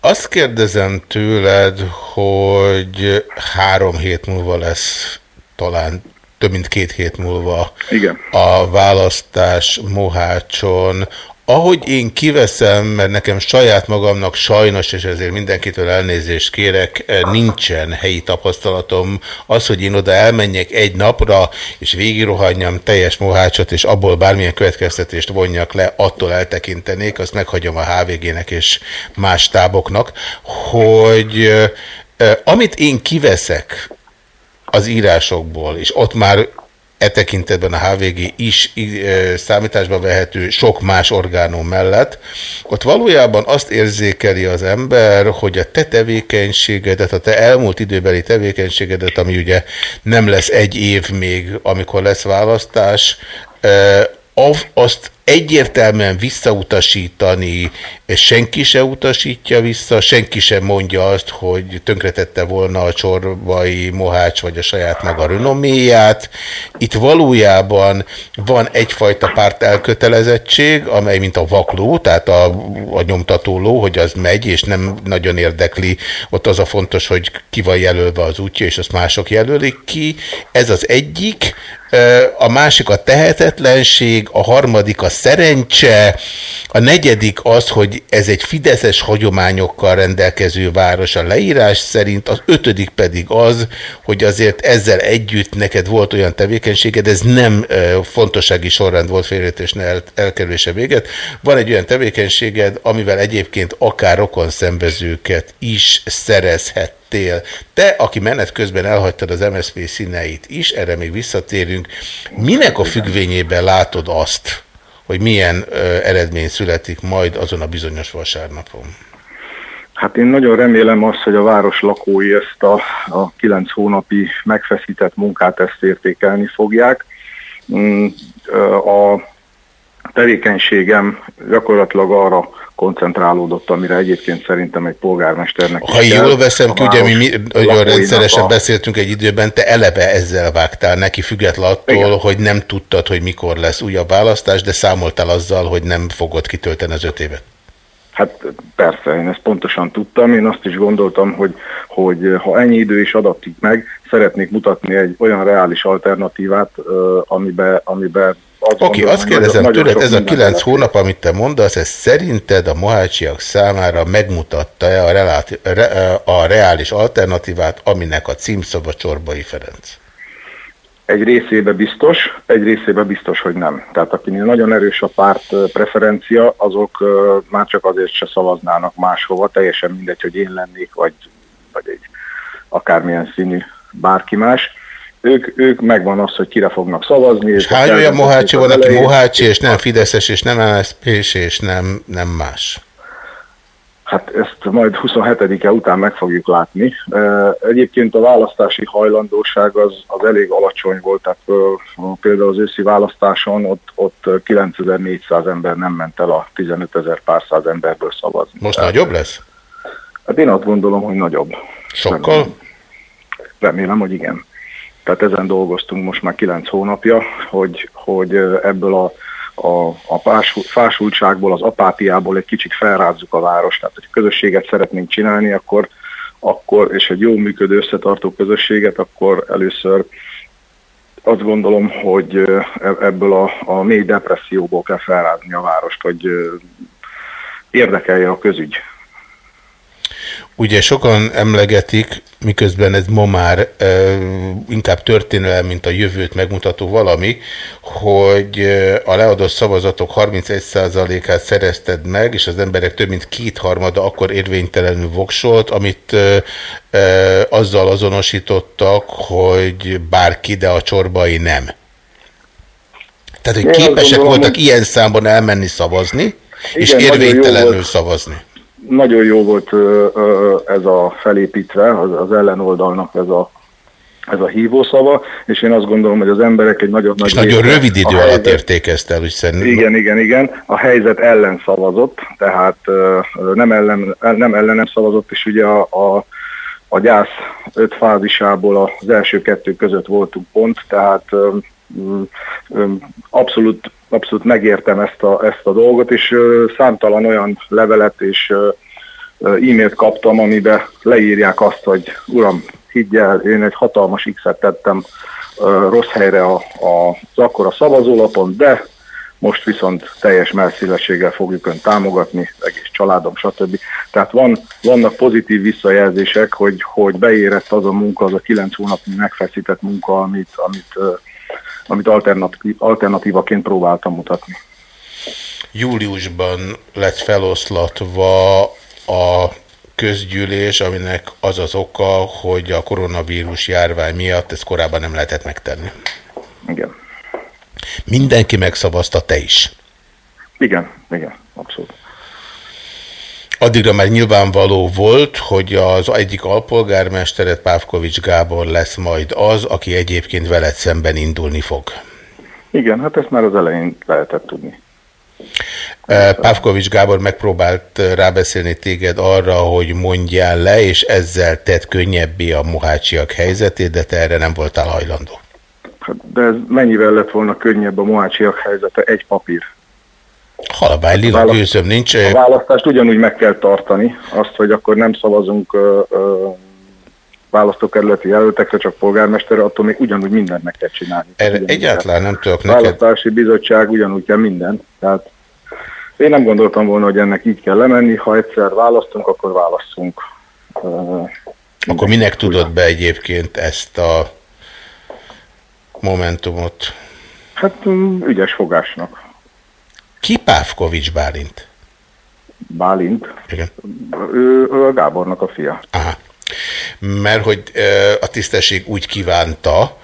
Azt kérdezem tőled, hogy három hét múlva lesz talán több mint két hét múlva Igen. a választás Mohácson. Ahogy én kiveszem, mert nekem saját magamnak sajnos, és ezért mindenkitől elnézést kérek, eh, nincsen helyi tapasztalatom. Az, hogy én oda elmenjek egy napra, és végigrohanjam teljes mohácsot, és abból bármilyen következtetést vonjak le, attól eltekintenék, azt meghagyom a HVG-nek és más táboknak, hogy eh, eh, amit én kiveszek az írásokból, és ott már e tekintetben a HVG is számításba vehető sok más orgánum mellett, ott valójában azt érzékeli az ember, hogy a te tevékenységedet, a te elmúlt időbeli tevékenységedet, ami ugye nem lesz egy év még, amikor lesz választás, azt egyértelműen visszautasítani, senki se utasítja vissza, senki sem mondja azt, hogy tönkretette volna a csorbai mohács vagy a saját maga renoméját. Itt valójában van egyfajta párt elkötelezettség, amely mint a vakló, tehát a, a nyomtató ló, hogy az megy, és nem nagyon érdekli. Ott az a fontos, hogy ki van jelölve az útja, és azt mások jelölik ki. Ez az egyik a másik a tehetetlenség, a harmadik a szerencse, a negyedik az, hogy ez egy fideszes hagyományokkal rendelkező város. A leírás szerint, az ötödik pedig az, hogy azért ezzel együtt neked volt olyan tevékenységed, ez nem fontossági sorrend volt félretésen el, elkerülése véget, van egy olyan tevékenységed, amivel egyébként akár rokon szembezőket is szerezhet lettél. Te, aki menet közben elhagytad az MSZP színeit is, erre még visszatérünk, minek a függvényében látod azt, hogy milyen eredmény születik majd azon a bizonyos vasárnapon? Hát én nagyon remélem azt, hogy a város lakói ezt a, a kilenc hónapi megfeszített munkát ezt értékelni fogják. Mm, a tevékenységem gyakorlatilag arra koncentrálódott, amire egyébként szerintem egy polgármesternek Ha jól veszem ki, ugye mi, mi nagyon rendszeresen a... beszéltünk egy időben, te eleve ezzel vágtál neki, független attól, Igen. hogy nem tudtad, hogy mikor lesz újabb választás, de számoltál azzal, hogy nem fogod kitölteni az öt évet. Hát persze, én ezt pontosan tudtam, én azt is gondoltam, hogy, hogy ha ennyi idő is adatik meg, szeretnék mutatni egy olyan reális alternatívát, amiben, amiben Oké, okay, azt kérdezem tőled, ez a kilenc hónap, amit te mondasz, ez szerinted a mohácsiak számára megmutatta-e a, reláti, re, a reális alternatívát, aminek a címszava Csorbai Ferenc? Egy részébe biztos, egy részébe biztos, hogy nem. Tehát akinél nagyon erős a párt preferencia, azok már csak azért se szavaznának máshova, teljesen mindegy, hogy én lennék, vagy, vagy egy akármilyen színű bárki más ők, ők megvan az, hogy kire fognak szavazni. És hány olyan Mohácsi van, aki Mohácsi, és nem Fideszes, és nem MSZP, és nem, nem más? Hát ezt majd 27-e után meg fogjuk látni. Egyébként a választási hajlandóság az, az elég alacsony volt, tehát például az őszi választáson ott, ott 9400 ember nem ment el a 15 ezer pár száz emberből szavazni. Most tehát, nagyobb lesz? Hát én azt gondolom, hogy nagyobb. Sokkal? Remélem, remélem hogy igen. Tehát ezen dolgoztunk most már 9 hónapja, hogy, hogy ebből a a, a fásultságból, az apátiából egy kicsit felrázzuk a várost. Tehát, hogy közösséget szeretnénk csinálni, akkor, akkor és egy jó működő összetartó közösséget, akkor először azt gondolom, hogy e, ebből a, a mély depresszióból kell felrázni a várost, hogy érdekelje a közügy. Ugye sokan emlegetik, miközben ez ma már e, inkább történelem, mint a jövőt megmutató valami, hogy a leadott szavazatok 31%-át szerezted meg, és az emberek több mint kétharmada akkor érvénytelenül voksolt, amit e, e, azzal azonosítottak, hogy bárki, de a csorbai nem. Tehát, hogy képesek voltak ilyen számban elmenni szavazni, Igen, és érvénytelenül szavazni nagyon jó volt ez a felépítve, az, ellenoldalnak ez a ez a hívószava, és én azt gondolom, hogy az emberek egy nagyon nagy... És nagyon rövid idő alatt helyzet, értékezte el, úgy szerintem. Igen, igen, igen. A helyzet ellen szavazott, tehát nem, ellen, nem ellenem szavazott, és ugye a, a, a gyász öt fázisából az első kettő között voltunk pont, tehát abszolút abszolút megértem ezt a, ezt a dolgot, és számtalan olyan levelet és e-mailt kaptam, amiben leírják azt, hogy uram, higgyel, én egy hatalmas X-et tettem rossz helyre a, a, az akkora szavazólapon, de most viszont teljes melszélességgel fogjuk ön támogatni, egész családom, stb. Tehát van, vannak pozitív visszajelzések, hogy, hogy beérett az a munka, az a kilenc hónapnyi megfeszített munka, amit, amit amit alternatív, alternatívaként próbáltam mutatni. Júliusban lett feloszlatva a közgyűlés, aminek az az oka, hogy a koronavírus járvány miatt ezt korábban nem lehetett megtenni. Igen. Mindenki megszavazta, te is. Igen, igen, abszolút. Addigra már nyilvánvaló volt, hogy az egyik alpolgármesteret Pávkovics Gábor lesz majd az, aki egyébként veled szemben indulni fog. Igen, hát ezt már az elején lehetett tudni. E, Pávkovics Gábor megpróbált rábeszélni téged arra, hogy mondjál le, és ezzel tett könnyebbé a mohácsiak helyzetét, de te erre nem voltál hajlandó. Hát, de ez mennyivel lett volna könnyebb a mohácsiak helyzete? Egy papír. Halabály, lila választ, gőzöm nincs. A választást ugyanúgy meg kell tartani, azt, hogy akkor nem szavazunk ö, ö, választókerületi jelöltekre, csak polgármesterre, attól még ugyanúgy mindent meg kell csinálni. Erre egyáltalán nem tudok neked. Választási bizottság ugyanúgy kell minden. Tehát én nem gondoltam volna, hogy ennek így kell lemenni, ha egyszer választunk, akkor választunk. Akkor minek tudod be egyébként ezt a momentumot? Hát ügyes fogásnak. Ki Pávkovics Bálint? Bálint? Igen. Ő, ő a Gábornak a fia. Aha. Mert hogy a tisztesség úgy kívánta,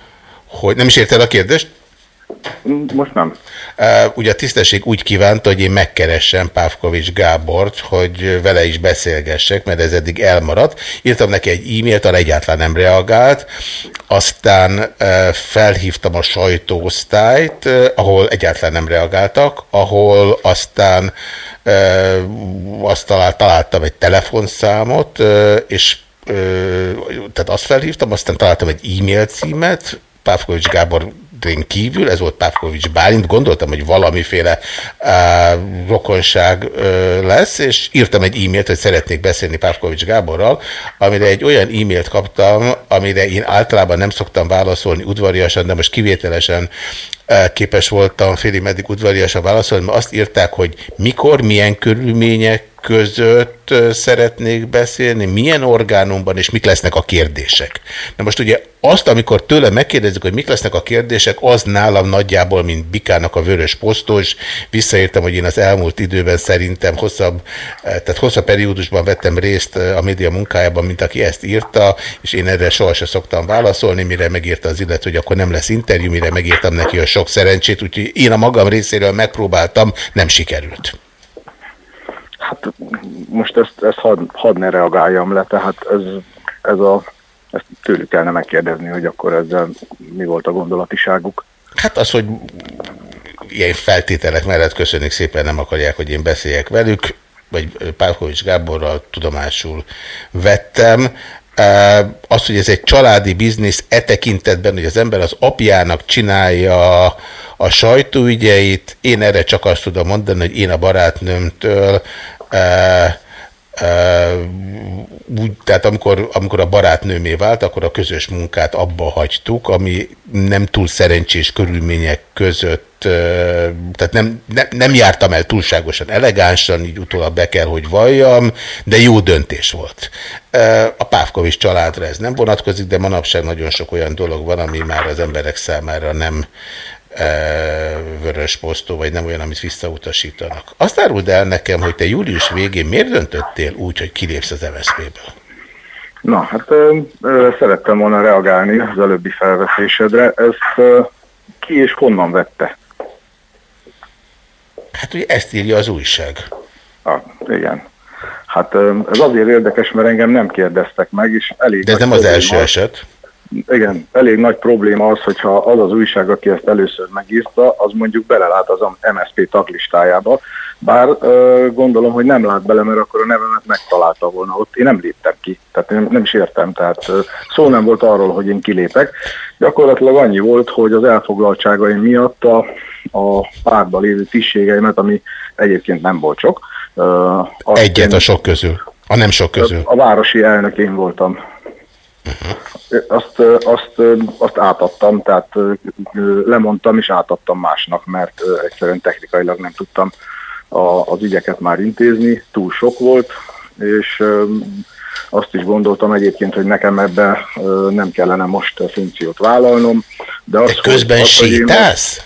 hogy nem is érted a kérdést? Most nem. Ugye a tisztesség úgy kívánta, hogy én megkeressem Pávkovics Gábort, hogy vele is beszélgessek, mert ez eddig elmaradt. Írtam neki egy e-mailt, arra egyáltalán nem reagált. Aztán felhívtam a sajtóosztályt, ahol egyáltalán nem reagáltak, ahol aztán azt talált, találtam egy telefonszámot, és tehát azt felhívtam, aztán találtam egy e-mail címet, Pávkovics Gábor kívül, ez volt Pávkovics Bálint, gondoltam, hogy valamiféle uh, rokonság uh, lesz, és írtam egy e-mailt, hogy szeretnék beszélni Pávkovics Gáborral, amire egy olyan e-mailt kaptam, amire én általában nem szoktam válaszolni udvariasan, de most kivételesen képes voltam félig meddig udvariasan válaszolni, mert azt írták, hogy mikor, milyen körülmények között szeretnék beszélni, milyen orgánumban, és mik lesznek a kérdések. Na most ugye azt, amikor tőle megkérdezik, hogy mik lesznek a kérdések, az nálam nagyjából, mint Bikának a vörös posztos. Visszaértem, hogy én az elmúlt időben szerintem hosszabb, tehát hosszabb periódusban vettem részt a média munkájában, mint aki ezt írta, és én erre sohasem szoktam válaszolni, mire megírta az illet, hogy akkor nem lesz interjú, mire megírtam neki a sok szerencsét, úgyhogy én a magam részéről megpróbáltam, nem sikerült. Hát most ezt, ezt had, had ne reagáljam le, tehát ez, ez a, ezt tőlük kellene megkérdezni, hogy akkor ezzel mi volt a gondolatiságuk. Hát az, hogy ilyen feltételek mellett köszönjük szépen, nem akarják, hogy én beszéljek velük, vagy Pálkovics Gáborral tudomásul vettem. Az, hogy ez egy családi biznisz e tekintetben, hogy az ember az apjának csinálja a sajtóügyeit, én erre csak azt tudom mondani, hogy én a barátnőmtől úgy, tehát amikor, amikor a barátnőmé vált, akkor a közös munkát abba hagytuk, ami nem túl szerencsés körülmények között, tehát nem, nem, nem jártam el túlságosan elegánsan, így utólag be kell, hogy valljam, de jó döntés volt. A Pávkovics családra ez nem vonatkozik, de manapság nagyon sok olyan dolog van, ami már az emberek számára nem, vörös posztó, vagy nem olyan, amit visszautasítanak. Azt áruld el nekem, hogy te július végén miért döntöttél úgy, hogy kilépsz az MSZP-ből? Na, hát ö, ö, szerettem volna reagálni az előbbi felvetésedre. Ezt ö, ki és honnan vette? Hát ugye ezt írja az újság. Ah, igen. Hát ez azért érdekes, mert engem nem kérdeztek meg, és elég... De ez nem az első eset igen, elég nagy probléma az, hogyha az az újság, aki ezt először megírta, az mondjuk belelát az MSZP taglistájába, bár ö, gondolom, hogy nem lát bele, mert akkor a nevemet megtalálta volna ott. Én nem léptem ki, tehát én nem is értem, tehát ö, szó nem volt arról, hogy én kilépek. Gyakorlatilag annyi volt, hogy az elfoglaltságaim miatt a, a pártban lévő tisztségeimet, ami egyébként nem volt sok. Ö, Egyet én, a sok közül, a nem sok közül. A, a városi elnök én voltam azt, azt, azt átadtam, tehát lemondtam és átadtam másnak, mert egyszerűen technikailag nem tudtam a, az ügyeket már intézni, túl sok volt, és azt is gondoltam egyébként, hogy nekem ebbe nem kellene most a funkciót vállalnom. De, az, de közben hogy, sétálsz?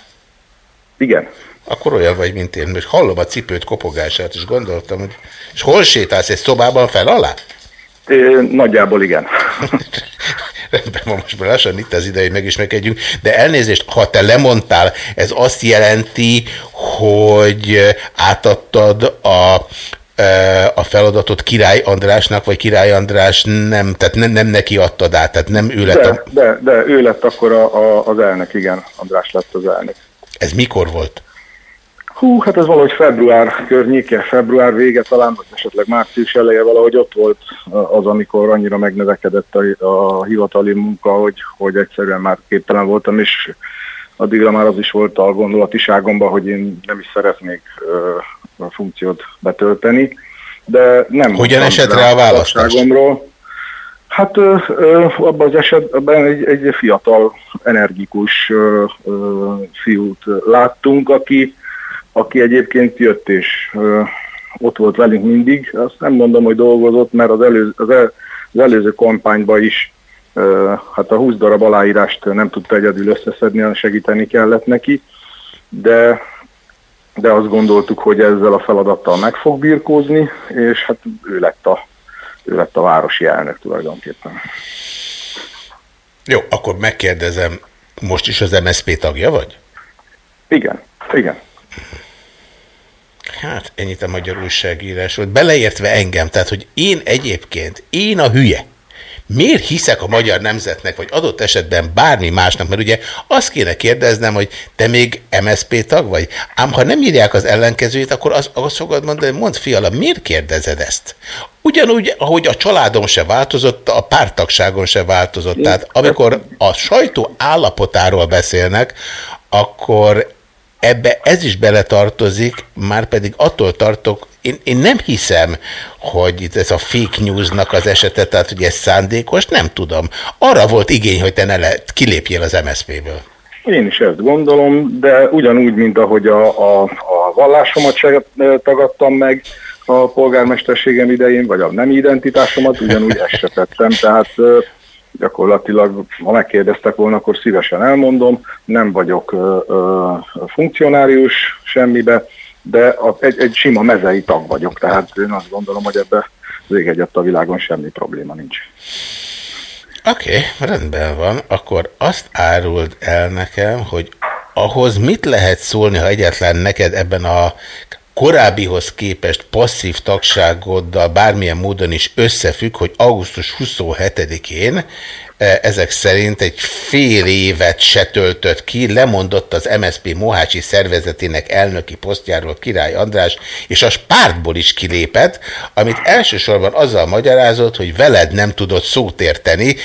Igen. Akkor olyan vagy, mint én, mert hallom a cipőt kopogását, és gondoltam, hogy és hol sétálsz, egy szobában fel alá? Nagyjából igen. <laughs> Rendben van, most már lassan itt az ideje, hogy megismerkedjünk, de elnézést, ha te lemondtál, ez azt jelenti, hogy átadtad a a feladatot Király Andrásnak, vagy Király András nem, tehát nem, nem neki adtad át, tehát nem ő lett de, a... De, de ő lett akkor a, a, az elnök, igen, András lett az elnök. Ez mikor volt? Hú, hát ez valahogy február környéke, február vége talán, vagy esetleg március eleje valahogy ott volt az, amikor annyira megnövekedett a, a hivatali munka, hogy, hogy egyszerűen már képtelen voltam, és addigra már az is volt a gondolatiságomban, hogy én nem is szeretnék uh, a funkciót betölteni. De nem Hogyan esett rá a választás? Hát ö, ö, abban az esetben egy, egy fiatal, energikus ö, ö, fiút láttunk, aki aki egyébként jött és ott volt velünk mindig. Azt nem mondom, hogy dolgozott, mert az, elő, az, el, az előző kampányban is hát a 20 darab aláírást nem tudta egyedül összeszedni, segíteni kellett neki, de, de azt gondoltuk, hogy ezzel a feladattal meg fog birkózni, és hát ő lett a, ő lett a városi elnök tulajdonképpen. Jó, akkor megkérdezem, most is az MSZP tagja vagy? Igen, igen. Hát ennyit a magyar újságírás volt, beleértve engem, tehát hogy én egyébként, én a hülye, miért hiszek a magyar nemzetnek, vagy adott esetben bármi másnak, mert ugye azt kéne kérdeznem, hogy te még MSP tag vagy? Ám ha nem írják az ellenkezőjét, akkor az, azt fogod mondani, mondd fiala, miért kérdezed ezt? Ugyanúgy, ahogy a családom se változott, a pártagságon se változott. Tehát amikor a sajtó állapotáról beszélnek, akkor ebbe ez is beletartozik, már pedig attól tartok, én, én nem hiszem, hogy ez a fake newsnak az esete, tehát hogy ez szándékos, nem tudom. Arra volt igény, hogy te ne le, kilépjél az MSZP-ből. Én is ezt gondolom, de ugyanúgy, mint ahogy a, a, a vallásomat se tagadtam meg a polgármesterségem idején, vagy a nem identitásomat, ugyanúgy ezt se tettem. Tehát gyakorlatilag, ha megkérdeztek volna, akkor szívesen elmondom, nem vagyok ö, ö, funkcionárius semmibe, de a, egy, egy sima mezei tag vagyok, tehát én azt gondolom, hogy ebbe az ég a világon semmi probléma nincs. Oké, okay, rendben van. Akkor azt áruld el nekem, hogy ahhoz mit lehet szólni, ha egyetlen neked ebben a korábbihoz képest passzív tagságoddal bármilyen módon is összefügg, hogy augusztus 27-én e, ezek szerint egy fél évet se töltött ki, lemondott az MSZP Mohácsi szervezetének elnöki posztjáról Király András, és a pártból is kilépett, amit elsősorban azzal magyarázott, hogy veled nem tudott szót érteni,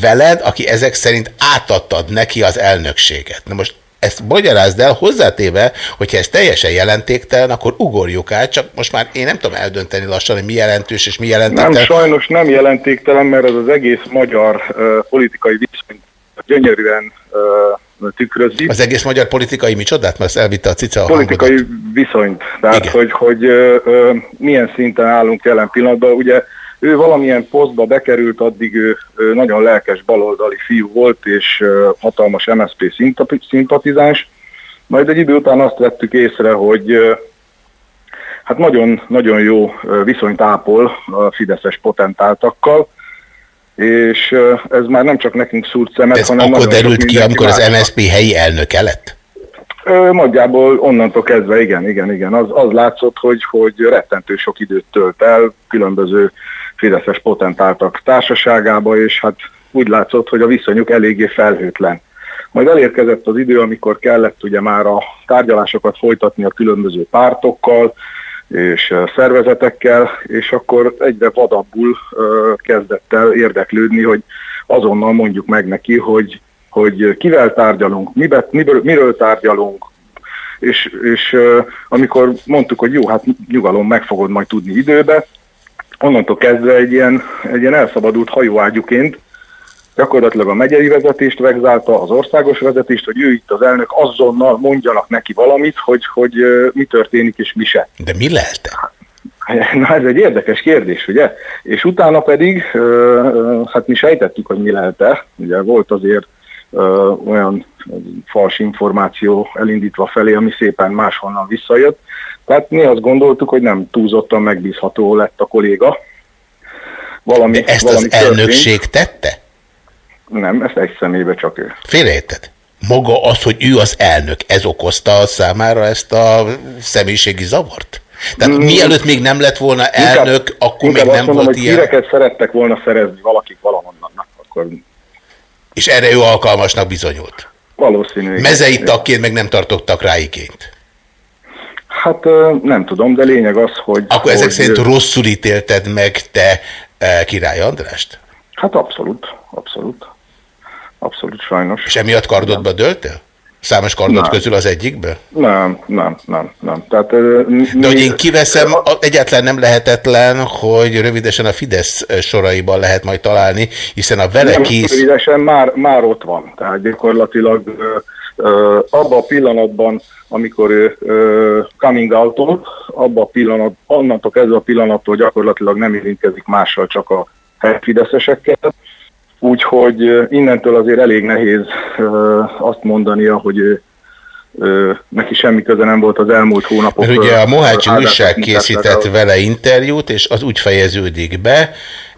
veled, aki ezek szerint átadtad neki az elnökséget. Na most ezt magyarázd el, hozzátéve, hogyha ez teljesen jelentéktelen, akkor ugorjuk át, csak most már én nem tudom eldönteni lassan, hogy mi jelentős és mi jelentéktelen. Nem, sajnos nem jelentéktelen, mert az az egész magyar uh, politikai viszony gyönyörűen uh, tükrözi. Az egész magyar politikai micsodát? Mert ezt elvitte a cica a Politikai hangodat. viszonyt. Tehát, Igen. hogy, hogy uh, milyen szinten állunk jelen pillanatban. Ugye ő valamilyen posztba bekerült, addig ő, ő nagyon lelkes baloldali fiú volt, és hatalmas MSZP szimpatizáns. Majd egy idő után azt vettük észre, hogy hát nagyon, nagyon jó viszonyt ápol a fideszes potentáltakkal, és ez már nem csak nekünk szúrt szemet, ez hanem akkor derült ki, amikor az MSZP helyi elnöke lett? Nagyjából onnantól kezdve, igen, igen, igen. Az, az látszott, hogy, hogy rettentő sok időt tölt el különböző fideszes potentáltak társaságába, és hát úgy látszott, hogy a viszonyuk eléggé felhőtlen. Majd elérkezett az idő, amikor kellett ugye már a tárgyalásokat folytatni a különböző pártokkal és szervezetekkel, és akkor egyre vadabbul kezdett el érdeklődni, hogy azonnal mondjuk meg neki, hogy, hogy kivel tárgyalunk, mibet, miből, miről tárgyalunk, és, és amikor mondtuk, hogy jó, hát nyugalom, meg fogod majd tudni időbe, onnantól kezdve egy ilyen, egy ilyen elszabadult hajóágyuként gyakorlatilag a megyei vezetést vegzálta, az országos vezetést, hogy ő itt az elnök azonnal mondjanak neki valamit, hogy, hogy mi történik és mi se. De mi lehet? Na ez egy érdekes kérdés, ugye? És utána pedig, hát mi sejtettük, hogy mi lehet-e. Ugye volt azért olyan fals információ elindítva felé, ami szépen máshonnan visszajött. Tehát mi azt gondoltuk, hogy nem túlzottan megbízható lett a kolléga. Valami, De ezt valami az történt. elnökség tette? Nem, ezt egy szemébe csak ő. Félreérted? Maga az, hogy ő az elnök, ez okozta számára ezt a személyiségi zavart? Tehát mm, mielőtt még nem lett volna elnök, inkább, akkor inkább még nem mondom, volt hogy ilyen... híreket szerettek volna szerezni valakik valahonnan. Akkor... És erre ő alkalmasnak bizonyult? Valószínű. Mezei tagként meg nem tartottak rá igényt? Hát nem tudom, de lényeg az, hogy... Akkor ezek hogy, szerint rosszul ítélted meg te Király Andrást? Hát abszolút, abszolút. Abszolút sajnos. És emiatt kardodba döltél? Számos kardot nem. közül az egyikbe? Nem, nem, nem, nem. Tehát, De hogy én kiveszem, egyáltalán nem lehetetlen, hogy rövidesen a Fidesz soraiban lehet majd találni, hiszen a vele nem, kész... rövidesen már, már ott van. Tehát gyakorlatilag abban a pillanatban, amikor ő coming out abban a pillanat, onnantól kezdve a pillanattól gyakorlatilag nem érintkezik mással, csak a fideszesekkel. Úgyhogy innentől azért elég nehéz azt mondania, hogy ő neki semmi köze nem volt az elmúlt hónapok. Mert ugye a Mohácsi újság készített vele interjút, és az úgy fejeződik be,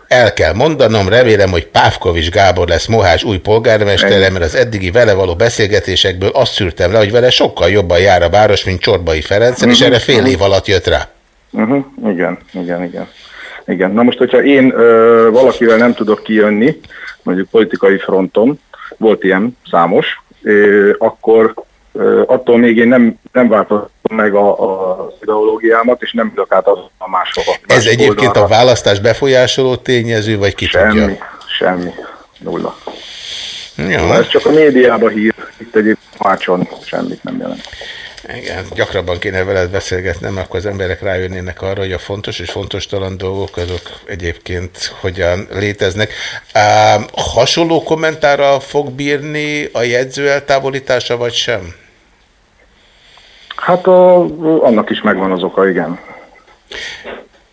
el kell mondanom, remélem, hogy Pávkovics Gábor lesz Mohás új polgármestere, mert az eddigi vele való beszélgetésekből azt szűrtem le, hogy vele sokkal jobban jár a város, mint Csorbai Ferencen, uh -huh, és mhm, erre fél uh mhm. -huh. év alatt jött rá. Uh -huh, igen, igen, igen. Igen, na most, hogyha én ö, valakivel nem tudok kijönni, mondjuk politikai fronton, volt ilyen számos, akkor attól még én nem, nem változtam meg a, a ideológiámat, és nem ülök át az a máshova. Ez egyébként oldalra. a választás befolyásoló tényező, vagy ki semmi, tudja? Semmi, nulla. Ja. Ez csak a médiában hír, itt egyébként Mácson semmit nem jelent. Igen, gyakrabban kéne veled beszélgetnem, akkor az emberek rájönnének arra, hogy a fontos és fontos talan dolgok azok egyébként hogyan léteznek. Um, hasonló kommentára fog bírni a jegyző eltávolítása, vagy sem? Hát a, annak is megvan az oka, igen.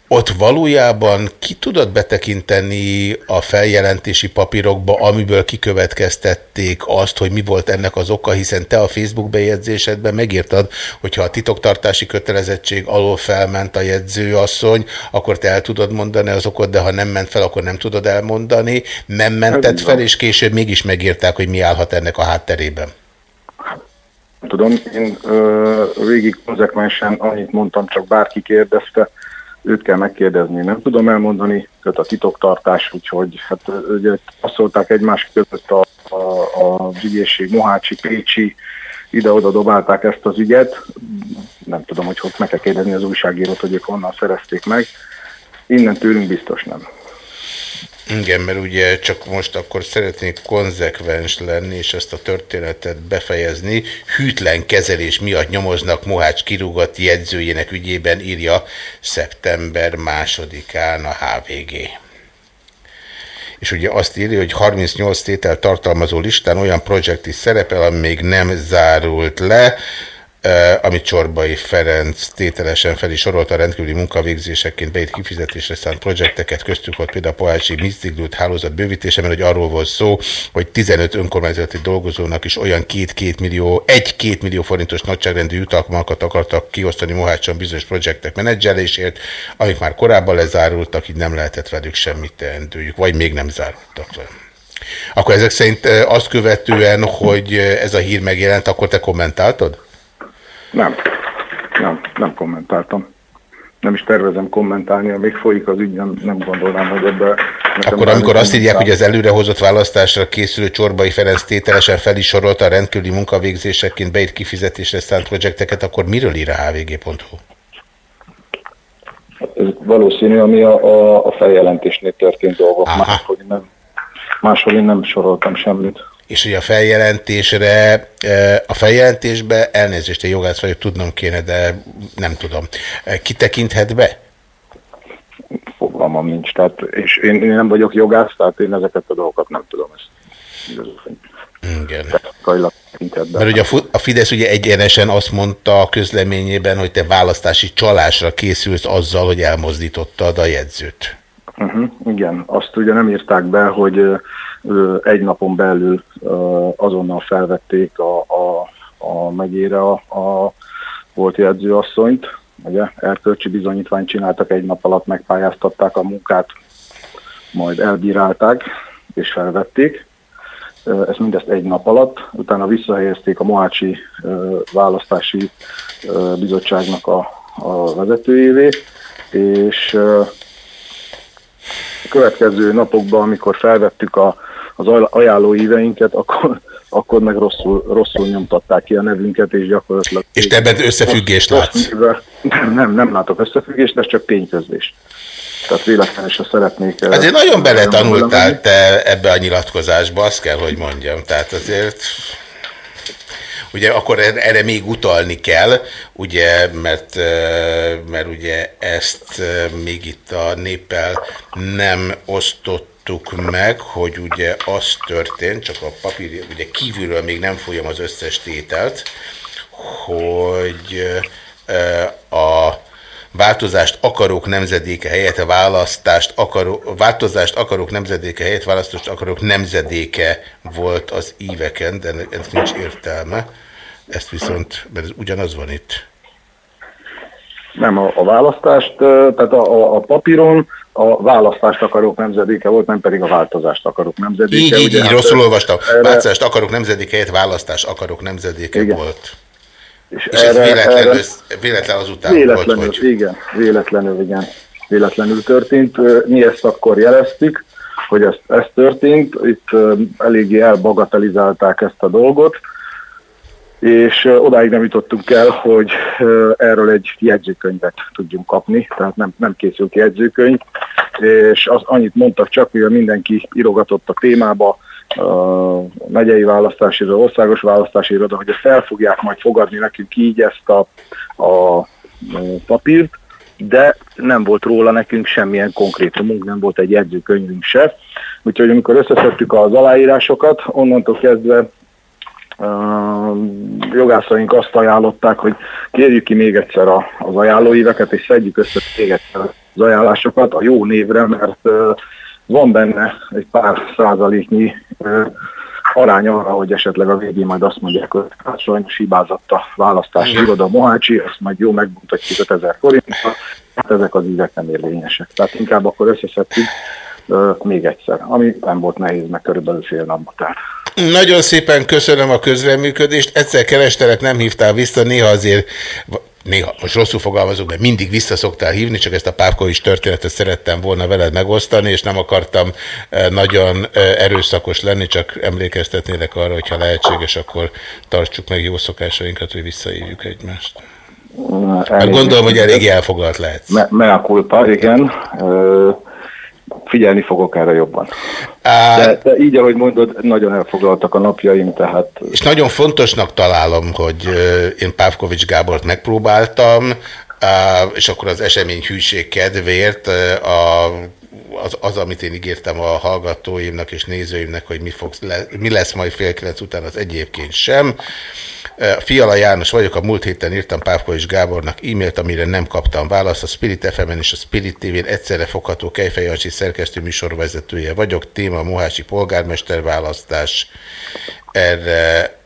Ott valójában ki tudod betekinteni a feljelentési papírokba, amiből kikövetkeztették azt, hogy mi volt ennek az oka, hiszen te a Facebook bejegyzésedben megírtad, hogyha a titoktartási kötelezettség alól felment a jegyzőasszony, akkor te el tudod mondani az okot, de ha nem ment fel, akkor nem tudod elmondani. Nem mented fel, és később mégis megírták, hogy mi állhat ennek a hátterében. tudom, én ö, végig konzekvensen annyit mondtam, csak bárki kérdezte, őt kell megkérdezni, nem tudom elmondani, köt a titoktartás, úgyhogy hát ugye passzolták egymás között a, a, a ügyészség, Mohácsi, Pécsi, ide-oda dobálták ezt az ügyet, nem tudom, hogy hogy meg kell kérdezni az újságírót, hogy ők honnan szerezték meg, innen tőlünk biztos nem. Igen, mert ugye csak most akkor szeretnék konzekvens lenni, és ezt a történetet befejezni. Hűtlen kezelés miatt nyomoznak Mohács kirúgott jegyzőjének ügyében, írja szeptember másodikán a HVG. És ugye azt írja, hogy 38 tétel tartalmazó listán olyan projekt is szerepel, ami még nem zárult le, amit Csorbai Ferenc tételesen fel is sorolta a rendkívüli munkavégzéseként beírt kifizetésre szánt projekteket, köztük volt például a Poácsi Misztiglút hálózat bővítése, mert hogy arról volt szó, hogy 15 önkormányzati dolgozónak is olyan 2-2 millió, 1-2 millió forintos nagyságrendű jutalmakat akartak kiosztani Mohácson bizonyos projektek menedzselésért, amik már korábban lezárultak, így nem lehetett velük semmit teendőjük, vagy még nem zárultak le. Akkor ezek szerint azt követően, hogy ez a hír megjelent, akkor te kommentáltad? Nem, nem, nem kommentáltam. Nem is tervezem kommentálni, még folyik az ügy, nem, nem gondolnám, hogy ebbe... Akkor amikor azt írják, hogy az előrehozott választásra készülő Csorbai Ferenc tételesen fel is sorolta a rendkívüli munkavégzéseként beírt kifizetésre szánt projekteket, akkor miről ír a hvg.hu? Ez valószínű, ami a, a, a feljelentésnél történt dolgok, máshol nem, máshol én nem soroltam semmit és hogy a feljelentésre, a feljelentésbe elnézést, egy jogász vagyok, tudnom kéne, de nem tudom. Kitekinthet be? Fogalmam nincs, tehát, és én, én nem vagyok jogász, tehát én ezeket a dolgokat nem tudom. Ezt. Igen. Mert ugye a Fidesz ugye egyenesen azt mondta a közleményében, hogy te választási csalásra készülsz azzal, hogy elmozdítottad a jegyzőt. Uh -huh, igen, azt ugye nem írták be, hogy egy napon belül azonnal felvették a, a, a megyére a, a volt jegyzőasszonyt, ugye erkölcsi bizonyítványt csináltak, egy nap alatt megpályáztatták a munkát, majd elbírálták és felvették. Ezt mindezt egy nap alatt, utána visszahelyezték a Mohácsi választási bizottságnak a, a vezetőjévé, és a következő napokban, amikor felvettük a az ajánló íveinket, akkor, akkor meg rosszul, rosszul nyomtatták ki a nevünket, és gyakorlatilag... És te ebben összefüggést látsz? Nem, nem, nem látok összefüggést, ez csak tényközlés. Tehát véletlenül is szeretnék... Azért eh, nagyon beletanultál te ebbe a nyilatkozásba, azt kell, hogy mondjam. Tehát azért... Ugye akkor erre még utalni kell, ugye, mert, eh, mert ugye ezt eh, még itt a néppel nem osztott tudtuk meg, hogy ugye az történt, csak a papír, ugye kívülről még nem folyam az összes tételt, hogy a változást akarok nemzedéke helyett választást akarok, változást akarok nemzedéke helyett választást akarok nemzedéke volt az íveken, de ennek nincs értelme. Ezt viszont, mert ez ugyanaz van itt. Nem, a, a választást, tehát a, a, a papíron a választást akarok nemzedéke volt, nem pedig a változást akarok nemzedéke. Így, így, így hát rosszul olvastam. Erre... Változást akarok nemzedéke helyett választás akarok nemzedéke Igen. volt. És, és erre, ez véletlenül, erre, véletlen azután véletlenül, volt, vagy... Igen, véletlenül, igen. Véletlenül történt. Mi ezt akkor jeleztük, hogy ez, ez történt. Itt eléggé elbagatelizálták ezt a dolgot és odáig nem jutottunk el, hogy erről egy jegyzőkönyvet tudjunk kapni, tehát nem, nem készült jegyzőkönyv, és az, annyit mondtak csak, hogy mindenki irogatott a témába, a megyei választási iroda, országos választási iroda, hogy ezt el fogják majd fogadni nekünk így ezt a, a papírt, de nem volt róla nekünk semmilyen konkrétumunk, nem volt egy jegyzőkönyvünk se. Úgyhogy amikor összeszedtük az aláírásokat, onnantól kezdve jogászaink azt ajánlották, hogy kérjük ki még egyszer az ajánlóíveket, és szedjük össze még egyszer az ajánlásokat a jó névre, mert van benne egy pár százaléknyi arány arra, hogy esetleg a végén majd azt mondják, hogy hát sajnos hibázott a választási iroda Mohácsi, azt majd jó megmutatjuk 5000 forintra, hát ezek az ívek nem érvényesek. Tehát inkább akkor összeszedtük még egyszer, ami nem volt nehéz, meg körülbelül fél napba tár. Nagyon szépen köszönöm a közreműködést. Egyszer kerestelek, nem hívtál vissza, néha azért néha, most rosszul fogalmazok, de mindig vissza szoktál hívni, csak ezt a Pávkovics történetet szerettem volna veled megosztani, és nem akartam eh, nagyon eh, erőszakos lenni, csak emlékeztetnélek arra, hogyha lehetséges, akkor tartsuk meg jó szokásainkat, hogy visszahívjuk egymást. Hát gondolom, hogy elég elfoglalt lehetsz. Me, mea culpa, igen. Ö, figyelni fogok erre jobban. De, de így, ahogy mondod, nagyon elfoglaltak a napjaim, tehát... És nagyon fontosnak találom, hogy én Pávkovics Gábort megpróbáltam, és akkor az esemény hűség kedvéért a az, az, amit én ígértem a hallgatóimnak és nézőimnek, hogy mi, fog, le, mi lesz majd fél kilenc után, az egyébként sem. Fiala János vagyok, a múlt héten írtam és Gábornak e-mailt, amire nem kaptam választ. A Spirit fm és a Spirit TV-n egyszerre fogható Kejfejancsi szerkesztő műsorvezetője vagyok. Téma Mohási polgármester választás. Erre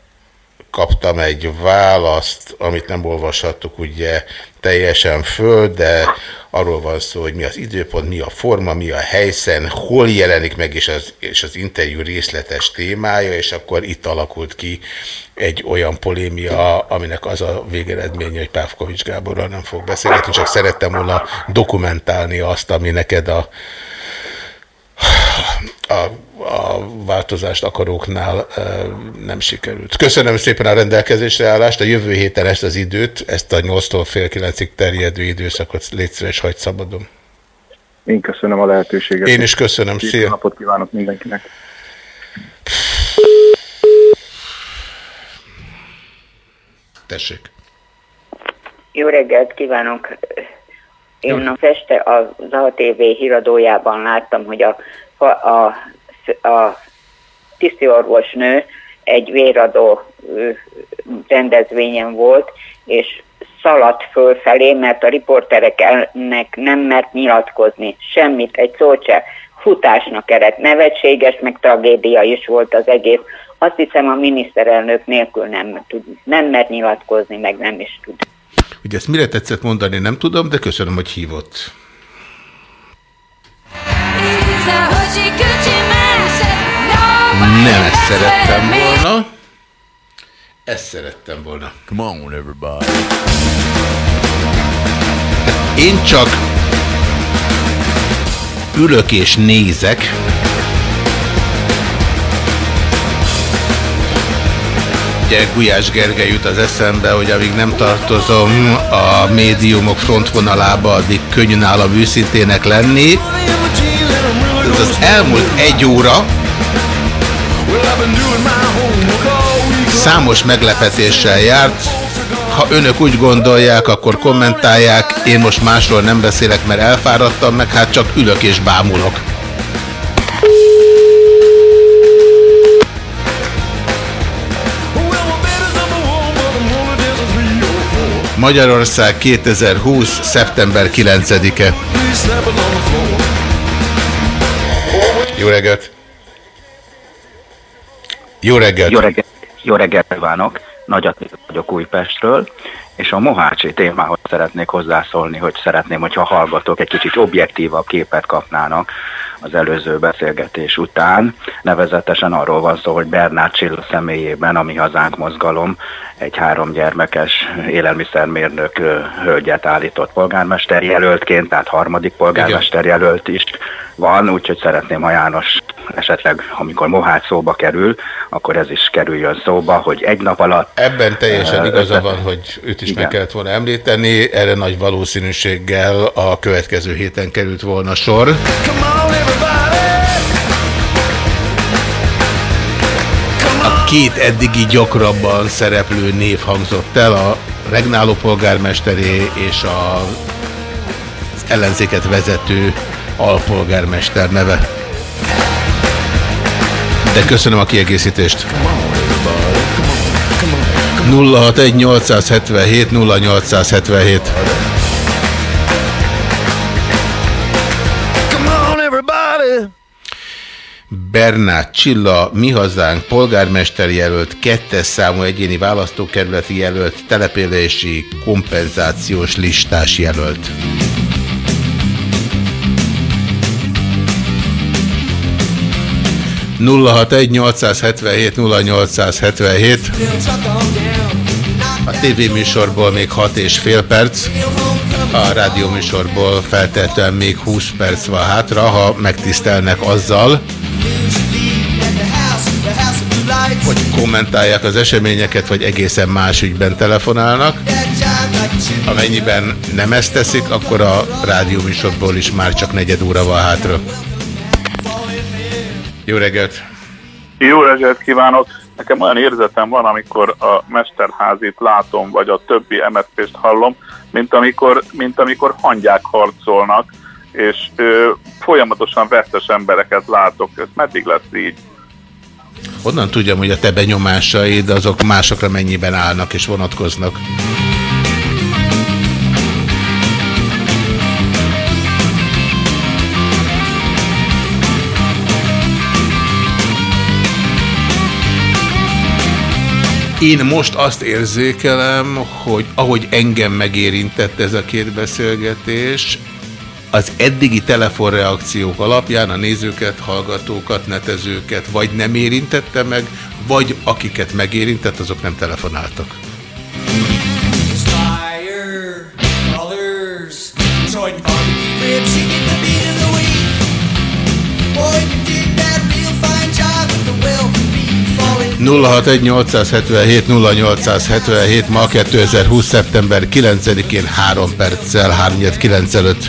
kaptam egy választ, amit nem olvashattuk ugye teljesen föl, de arról van szó, hogy mi az időpont, mi a forma, mi a helyszín, hol jelenik meg, és az, és az interjú részletes témája, és akkor itt alakult ki egy olyan polémia, aminek az a végeredménye, hogy Pávkovics Gáborral nem fog beszélgetni, csak szerettem volna dokumentálni azt, ami neked a, a, a változást akaróknál e, nem sikerült. Köszönöm szépen a rendelkezésre állást, a jövő héten ezt az időt, ezt a 8-tól fél 9-ig terjedő időszakot létszeres hagy szabadon. Én köszönöm a lehetőséget. Én is köszönöm. Szia. napot kívánok mindenkinek. Tessék. Jó reggelt kívánok! Én a este az ATV híradójában láttam, hogy a, a, a tisztiorvosnő egy véradó rendezvényen volt, és szaladt fölfelé, mert a riportereknek nem mert nyilatkozni, semmit, egy szót se. Futásnak eredt, nevetséges, meg tragédia is volt az egész. Azt hiszem a miniszterelnök nélkül nem tud, nem mert nyilatkozni, meg nem is tud. Ugye ezt mire tetszett mondani, nem tudom, de köszönöm, hogy hívott. Nem ezt szerettem volna. Ezt szerettem volna. Come on, everybody. Én csak ülök és nézek, ugye Gulyás Gergely jut az eszembe, hogy amíg nem tartozom a médiumok frontvonalába, addig könnyű nálam őszintének lenni. Ez az elmúlt egy óra számos meglepetéssel járt. Ha önök úgy gondolják, akkor kommentálják. Én most másról nem beszélek, mert elfáradtam, meg hát csak ülök és bámulok. Magyarország 2020. szeptember 9-e. Jó reggelt! Jó reggelt! Jó reggelt, jó reggelt kívánok! Nagy vagyok Újpestről, és a Mohácsi témához szeretnék hozzászólni, hogy szeretném, hogyha hallgatók egy kicsit objektívabb képet kapnának az előző beszélgetés után. Nevezetesen arról van szó, hogy Bernát Csilla személyében a Mi Hazánk mozgalom egy három gyermekes élelmiszermérnök hölgyet állított polgármester jelöltként, tehát harmadik polgármester jelölt is van, úgyhogy szeretném, a János esetleg, amikor Mohács szóba kerül, akkor ez is kerüljön szóba, hogy egy nap alatt... Ebben teljesen igaza van, hogy őt is igen. meg kellett volna említeni, erre nagy valószínűséggel a következő héten került volna sor. A két eddigi gyakrabban szereplő név hangzott el, a regnáló polgármesteré és a, ellenzéket vezető alpolgármester neve. De köszönöm a kiegészítést. 061 877 0877 Bernát Csilla, Mi Hazánk, polgármester jelölt, kettes számú egyéni választókerületi jelölt, települési kompenzációs listás jelölt. 061 877 0877 a tévéműsorból még 6 és fél perc, a rádióműsorból feltétlenül még 20 perc van hátra, ha megtisztelnek azzal, hogy kommentálják az eseményeket, vagy egészen más ügyben telefonálnak. Amennyiben nem ezt teszik, akkor a rádióműsorból is már csak negyed óra van hátra. Jó reggelt! Jó reggelt kívánok! Nekem olyan érzetem van, amikor a Mesterházit látom, vagy a többi MSZP-st hallom, mint amikor, mint amikor hangyák harcolnak, és ö, folyamatosan vesztes embereket látok. Ez meddig lesz így? Honnan tudjam, hogy a te benyomásaid azok másokra mennyiben állnak és vonatkoznak? Én most azt érzékelem, hogy ahogy engem megérintett ez a két beszélgetés, az eddigi telefonreakciók alapján a nézőket, hallgatókat, netezőket vagy nem érintette meg, vagy akiket megérintett, azok nem telefonáltak. nulla 877 0877 ma 2020. szeptember 9-én 3 perccel 3 9 előtt.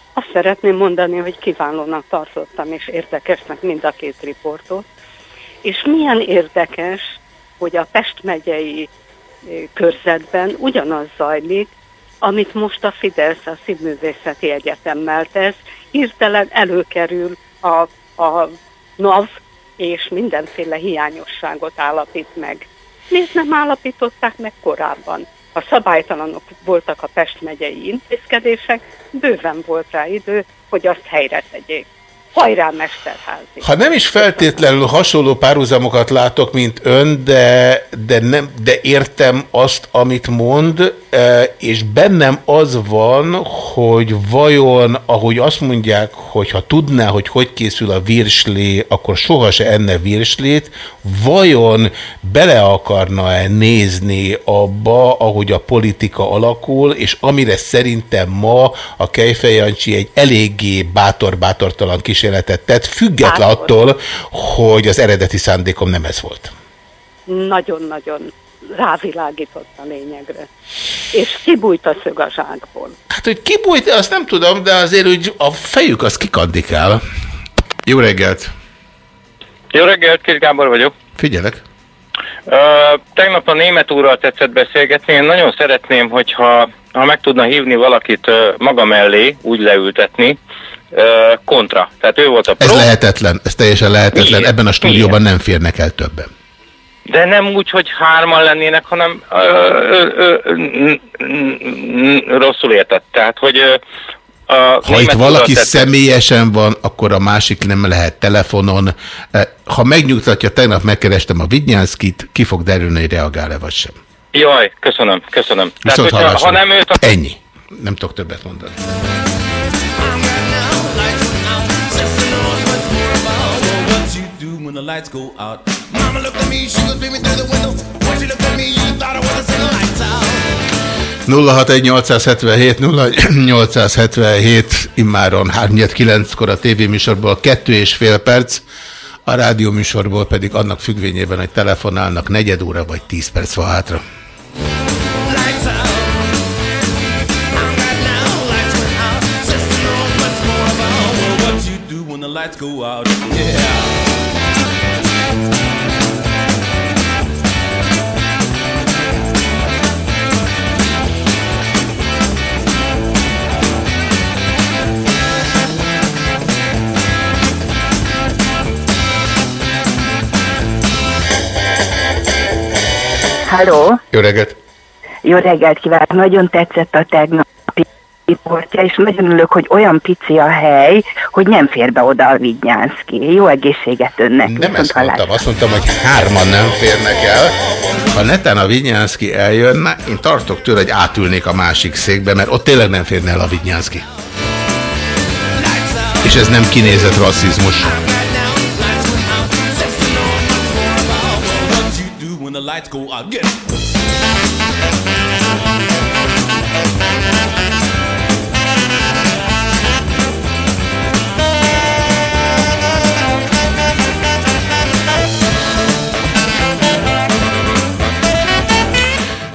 Azt szeretném mondani, hogy kiválónak tartottam, és érdekesnek mind a két riportot. És milyen érdekes, hogy a Pest megyei körzetben ugyanaz zajlik, amit most a Fidesz a Színművészeti Egyetemmel tesz, hirtelen előkerül a, a NAV, és mindenféle hiányosságot állapít meg. Miért nem állapították meg korábban? ha szabálytalanok voltak a Pest megyei intézkedések, bőven volt rá idő, hogy azt helyre tegyék. Hajrá, Mesterházi! Ha nem is feltétlenül hasonló párhuzamokat látok, mint ön, de, de, nem, de értem azt, amit mond, e, és bennem az van, hogy vajon, ahogy azt mondják, hogy ha tudná, hogy hogy készül a virslé, akkor soha se enne virslét, vajon bele akarna-e nézni abba, ahogy a politika alakul, és amire szerintem ma a Kejfejancsi egy eléggé bátor-bátortalan kis kísérletet tett, független Bátor. attól, hogy az eredeti szándékom nem ez volt. Nagyon-nagyon rávilágított a lényegre. És kibújt a szög a zsákból. Hát, hogy kibújt, azt nem tudom, de azért úgy a fejük az kikandikál. Jó reggelt! Jó reggelt, Kis Gábor vagyok. Figyelek. Uh, tegnap a német úrral tetszett beszélgetni. Én nagyon szeretném, hogyha ha meg tudna hívni valakit uh, maga mellé, úgy leültetni, kontra. Tehát ő volt a pro. Ez lehetetlen, ez teljesen lehetetlen. Miért? Ebben a stúdióban Miért? nem férnek el többen. De nem úgy, hogy hárman lennének, hanem ö, ö, ö, rosszul értett. Tehát, hogy a ha itt valaki tett... személyesen van, akkor a másik nem lehet telefonon. Ha megnyugtatja, tegnap megkerestem a Vidnyánszkit, ki fog derülni, hogy reagál-e vagy sem. Jaj, köszönöm, köszönöm. Viszont Tehát, hogyha, ha nem őt, akkor... Ennyi. Nem tudok többet mondani. The lights go out. Mama looked at me, she was beaming through the window. When she looked at me, you thought I was a single lights out. 061-877-0877, immáron 3-9-kor a tévéműsorból 2 és fél perc, a rádióműsorból pedig annak függvényében, hogy telefonálnak negyed óra vagy 10 perc van hátra. lights go out. Yeah. Halló, Jó reggelt! jó reggelt kívánok! Nagyon tetszett a tegnapi riportja, és nagyon örülök, hogy olyan pici a hely, hogy nem fér be oda a Vignyánszki. Jó egészséget önnek! Nem Viszont ezt mondtam, azt mondtam, hogy hárman nem férnek el. Ha netán a Vinyánszki eljönne, én tartok tőle, hogy átülnék a másik székbe, mert ott tényleg nem férne el a Vinyánszki. És ez nem kinézett rasszizmus. When the lights go out. Get it.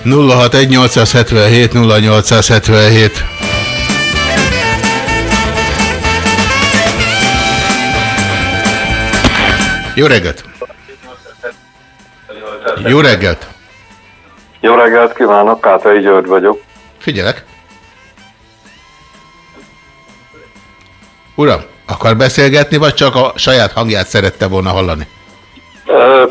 nulla hat egy 877 0877 Jó reggelt! Jó reggelt! Jó reggelt kívánok, Kátai György vagyok. Figyelek! Uram, akar beszélgetni, vagy csak a saját hangját szerette volna hallani?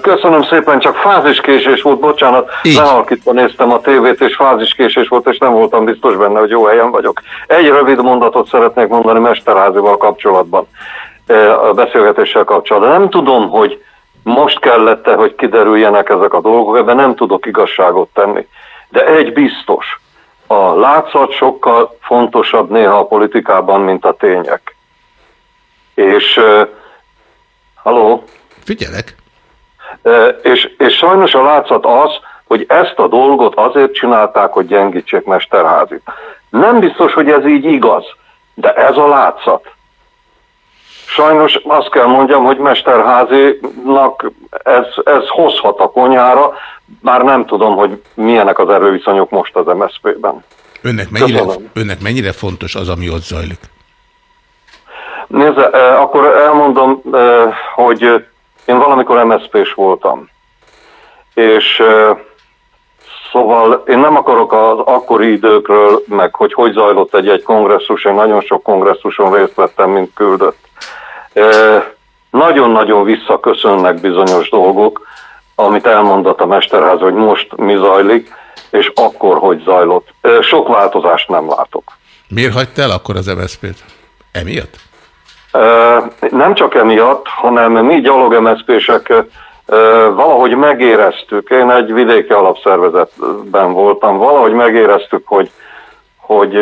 Köszönöm szépen, csak fáziskésés volt, bocsánat, lehalkítva néztem a tévét, és fáziskésés volt, és nem voltam biztos benne, hogy jó helyen vagyok. Egy rövid mondatot szeretnék mondani Mesterházival kapcsolatban, a beszélgetéssel kapcsolatban. Nem tudom, hogy most kellett-e, hogy kiderüljenek ezek a dolgok, ebben nem tudok igazságot tenni. De egy biztos, a látszat sokkal fontosabb néha a politikában, mint a tények. És, ö, haló? Figyelek. Ö, És, és sajnos a látszat az, hogy ezt a dolgot azért csinálták, hogy gyengítsék Mesterházit. Nem biztos, hogy ez így igaz, de ez a látszat. Sajnos azt kell mondjam, hogy Mesterházinak ez, ez hozhat a konyhára, bár nem tudom, hogy milyenek az erőviszonyok most az MSZP-ben. Önnek mennyire, Köszönöm. önnek mennyire fontos az, ami ott zajlik? Nézze, eh, akkor elmondom, eh, hogy eh, én valamikor MSZP-s voltam. És szóval én nem akarok az akkori időkről, meg hogy hogy zajlott egy-egy kongresszus, én nagyon sok kongresszuson részt vettem, mint küldött. Nagyon-nagyon visszaköszönnek bizonyos dolgok, amit elmondott a Mesterház, hogy most mi zajlik, és akkor hogy zajlott. Sok változást nem látok. Miért hagyta el akkor az MSZP-t? Emiatt? Nem csak emiatt, hanem mi gyalog MSZP-sek ö, valahogy megéreztük, én egy vidéki alapszervezetben voltam, valahogy megéreztük, hogy, hogy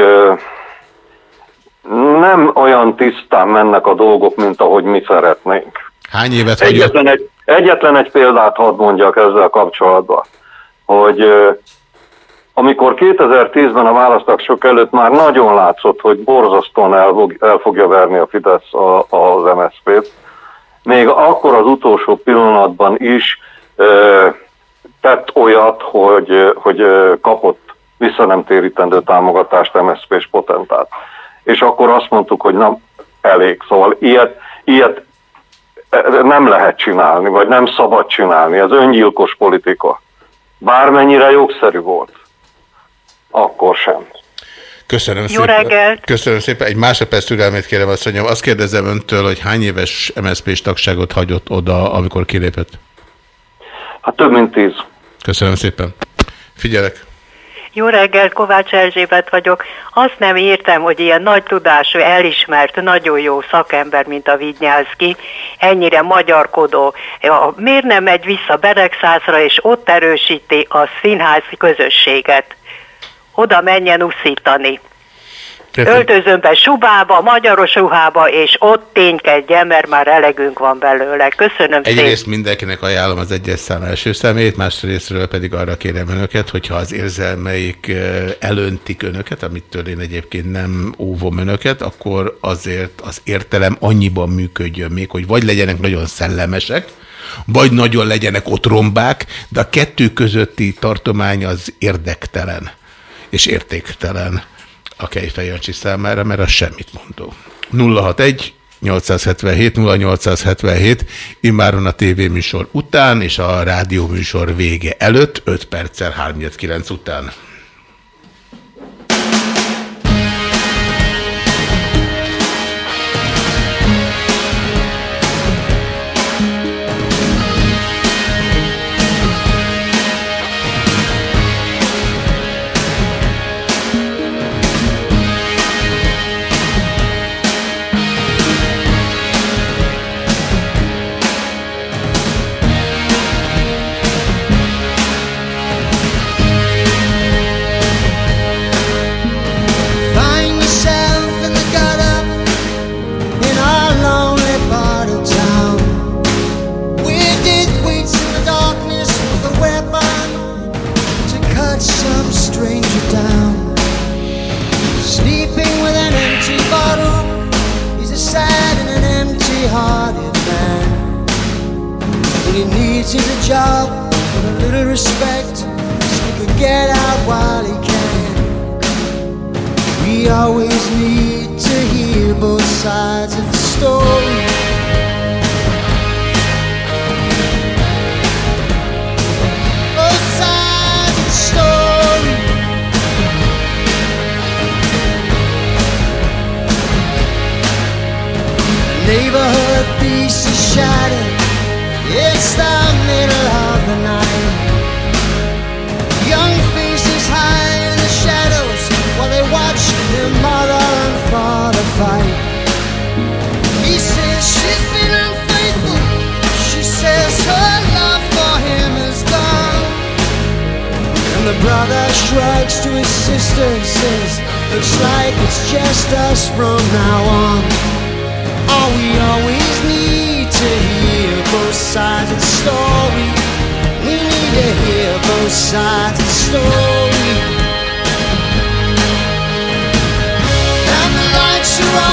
nem olyan tisztán mennek a dolgok, mint ahogy mi szeretnénk. Hány évet hagyott? Egyetlen egy, egyetlen egy példát hadd mondjak ezzel kapcsolatban, hogy amikor 2010-ben a választások előtt már nagyon látszott, hogy borzasztóan el, el fogja verni a Fidesz a, az MSZP-t, még akkor az utolsó pillanatban is ö, tett olyat, hogy, hogy kapott vissza nem térítendő támogatást MSZP-s potentát. És akkor azt mondtuk, hogy na, elég. Szóval ilyet, ilyet eh, nem lehet csinálni, vagy nem szabad csinálni. Ez öngyilkos politika. Bármennyire jogszerű volt. Akkor sem. Köszönöm Jó szépen. reggelt! Köszönöm szépen. Egy másodperc türelmét kérem, asszonyom. Azt kérdezem öntől, hogy hány éves MSZP-s tagságot hagyott oda, amikor kilépett? Hát több mint tíz. Köszönöm szépen. Figyelek. Jó reggelt, Kovács Erzsébet vagyok. Azt nem értem, hogy ilyen nagy tudású, elismert, nagyon jó szakember, mint a Vidnyánszki, ennyire magyarkodó. Miért nem megy vissza Beregszázra, és ott erősíti a színházi közösséget? Oda menjen uszítani. Öltözönbe, subába, magyaros ruhába, és ott ténykedjen, mert már elegünk van belőle. Köszönöm szépen. Egyrészt mindenkinek ajánlom az egyes szám első szemét, másrésztről pedig arra kérem önöket, hogyha az érzelmeik elöntik önöket, amitől én egyébként nem óvom önöket, akkor azért az értelem annyiban működjön még, hogy vagy legyenek nagyon szellemesek, vagy nagyon legyenek otrombák, de a kettő közötti tartomány az érdektelen és értéktelen a Kejfej Jancsi számára, mert az semmit mondó. 061 877 0877 immáron a tévéműsor után és a rádióműsor vége előtt 5 perccel 39 után. Sides of the story. Both sides of the story. Neighborhood peace is shattered. Brother shrugs to his sister and says, Looks like it's just us from now on. All we always need to hear both sides of the story. We need to hear both sides of the story. And the lights are on.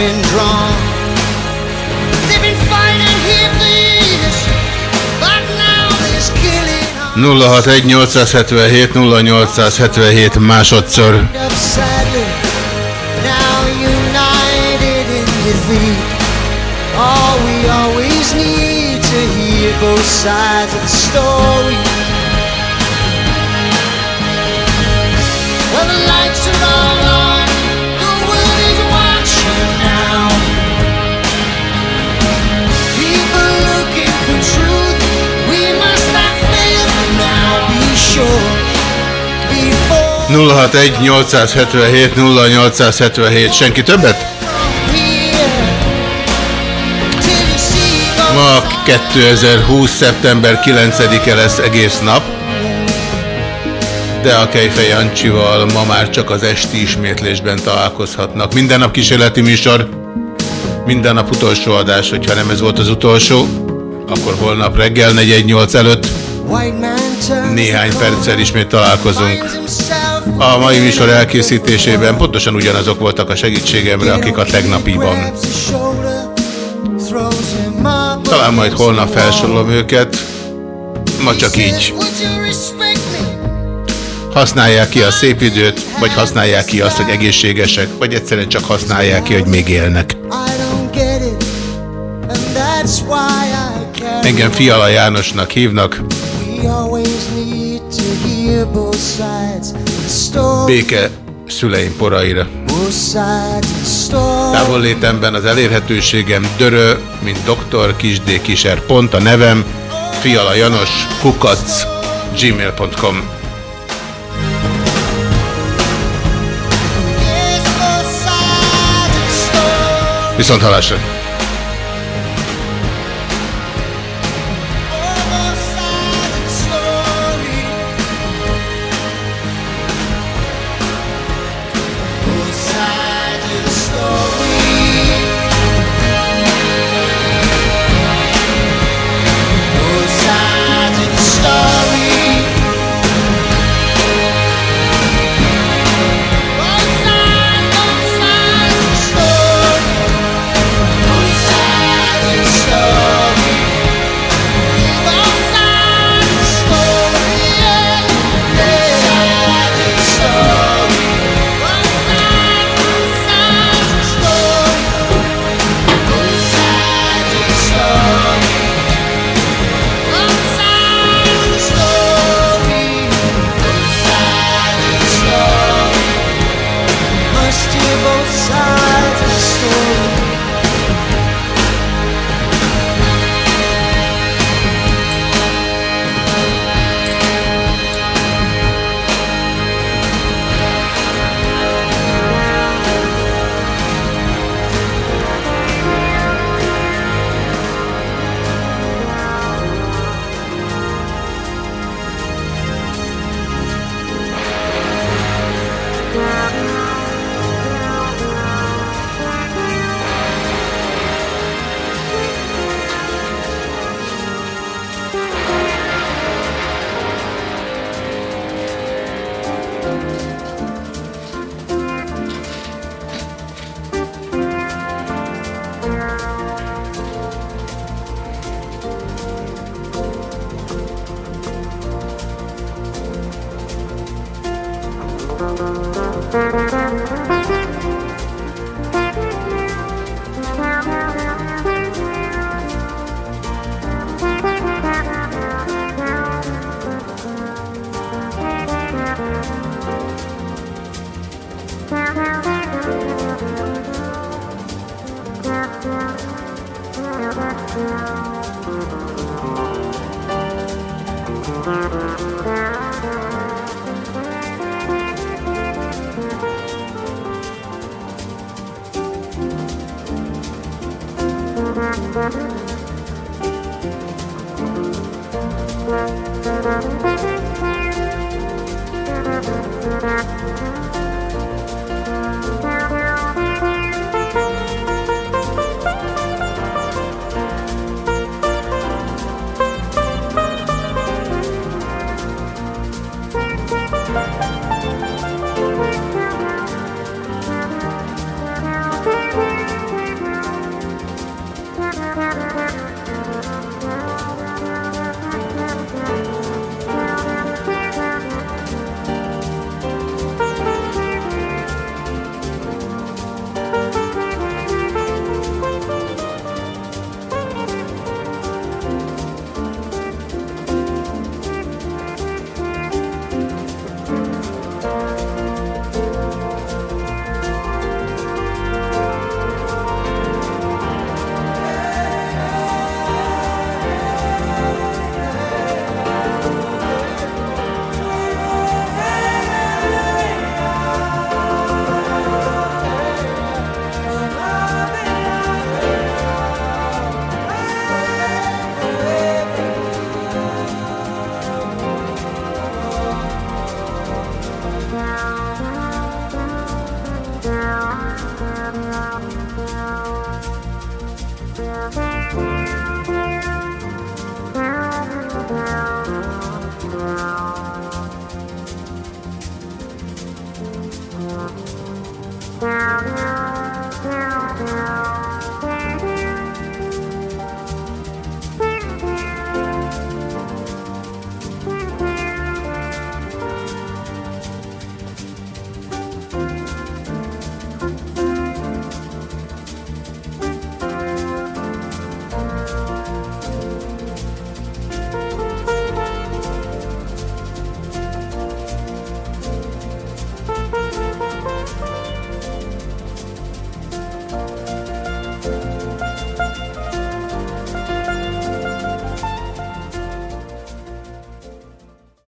Been drawn. They've been fighting here for years, but now there's killing 061 877 0877 másodszor. All we always need to hear both sides of the story. 061-877-0877. Senki többet? Ma 2020. szeptember 9-e lesz egész nap, de a Kejfej Jancsival ma már csak az esti ismétlésben találkozhatnak. Minden nap kísérleti műsor, minden nap utolsó adás, hogyha nem ez volt az utolsó, akkor holnap reggel 418 előtt néhány perccel ismét találkozunk. A mai műsor elkészítésében pontosan ugyanazok voltak a segítségemre, akik a tegnapiban. Talán majd holnap felsorolom őket, ma csak így. Használják ki a szép időt, vagy használják ki azt, hogy egészségesek, vagy egyszerűen csak használják ki, hogy még élnek. Engem Fiala Jánosnak hívnak, We always need to hear both sides. Béke szüleim poraira. Távollétemben az elérhetőségem dörö, mint doktor kisd kiser pont a nevem, Fiala Janos, kukac, gmail.com. Viszont halásra!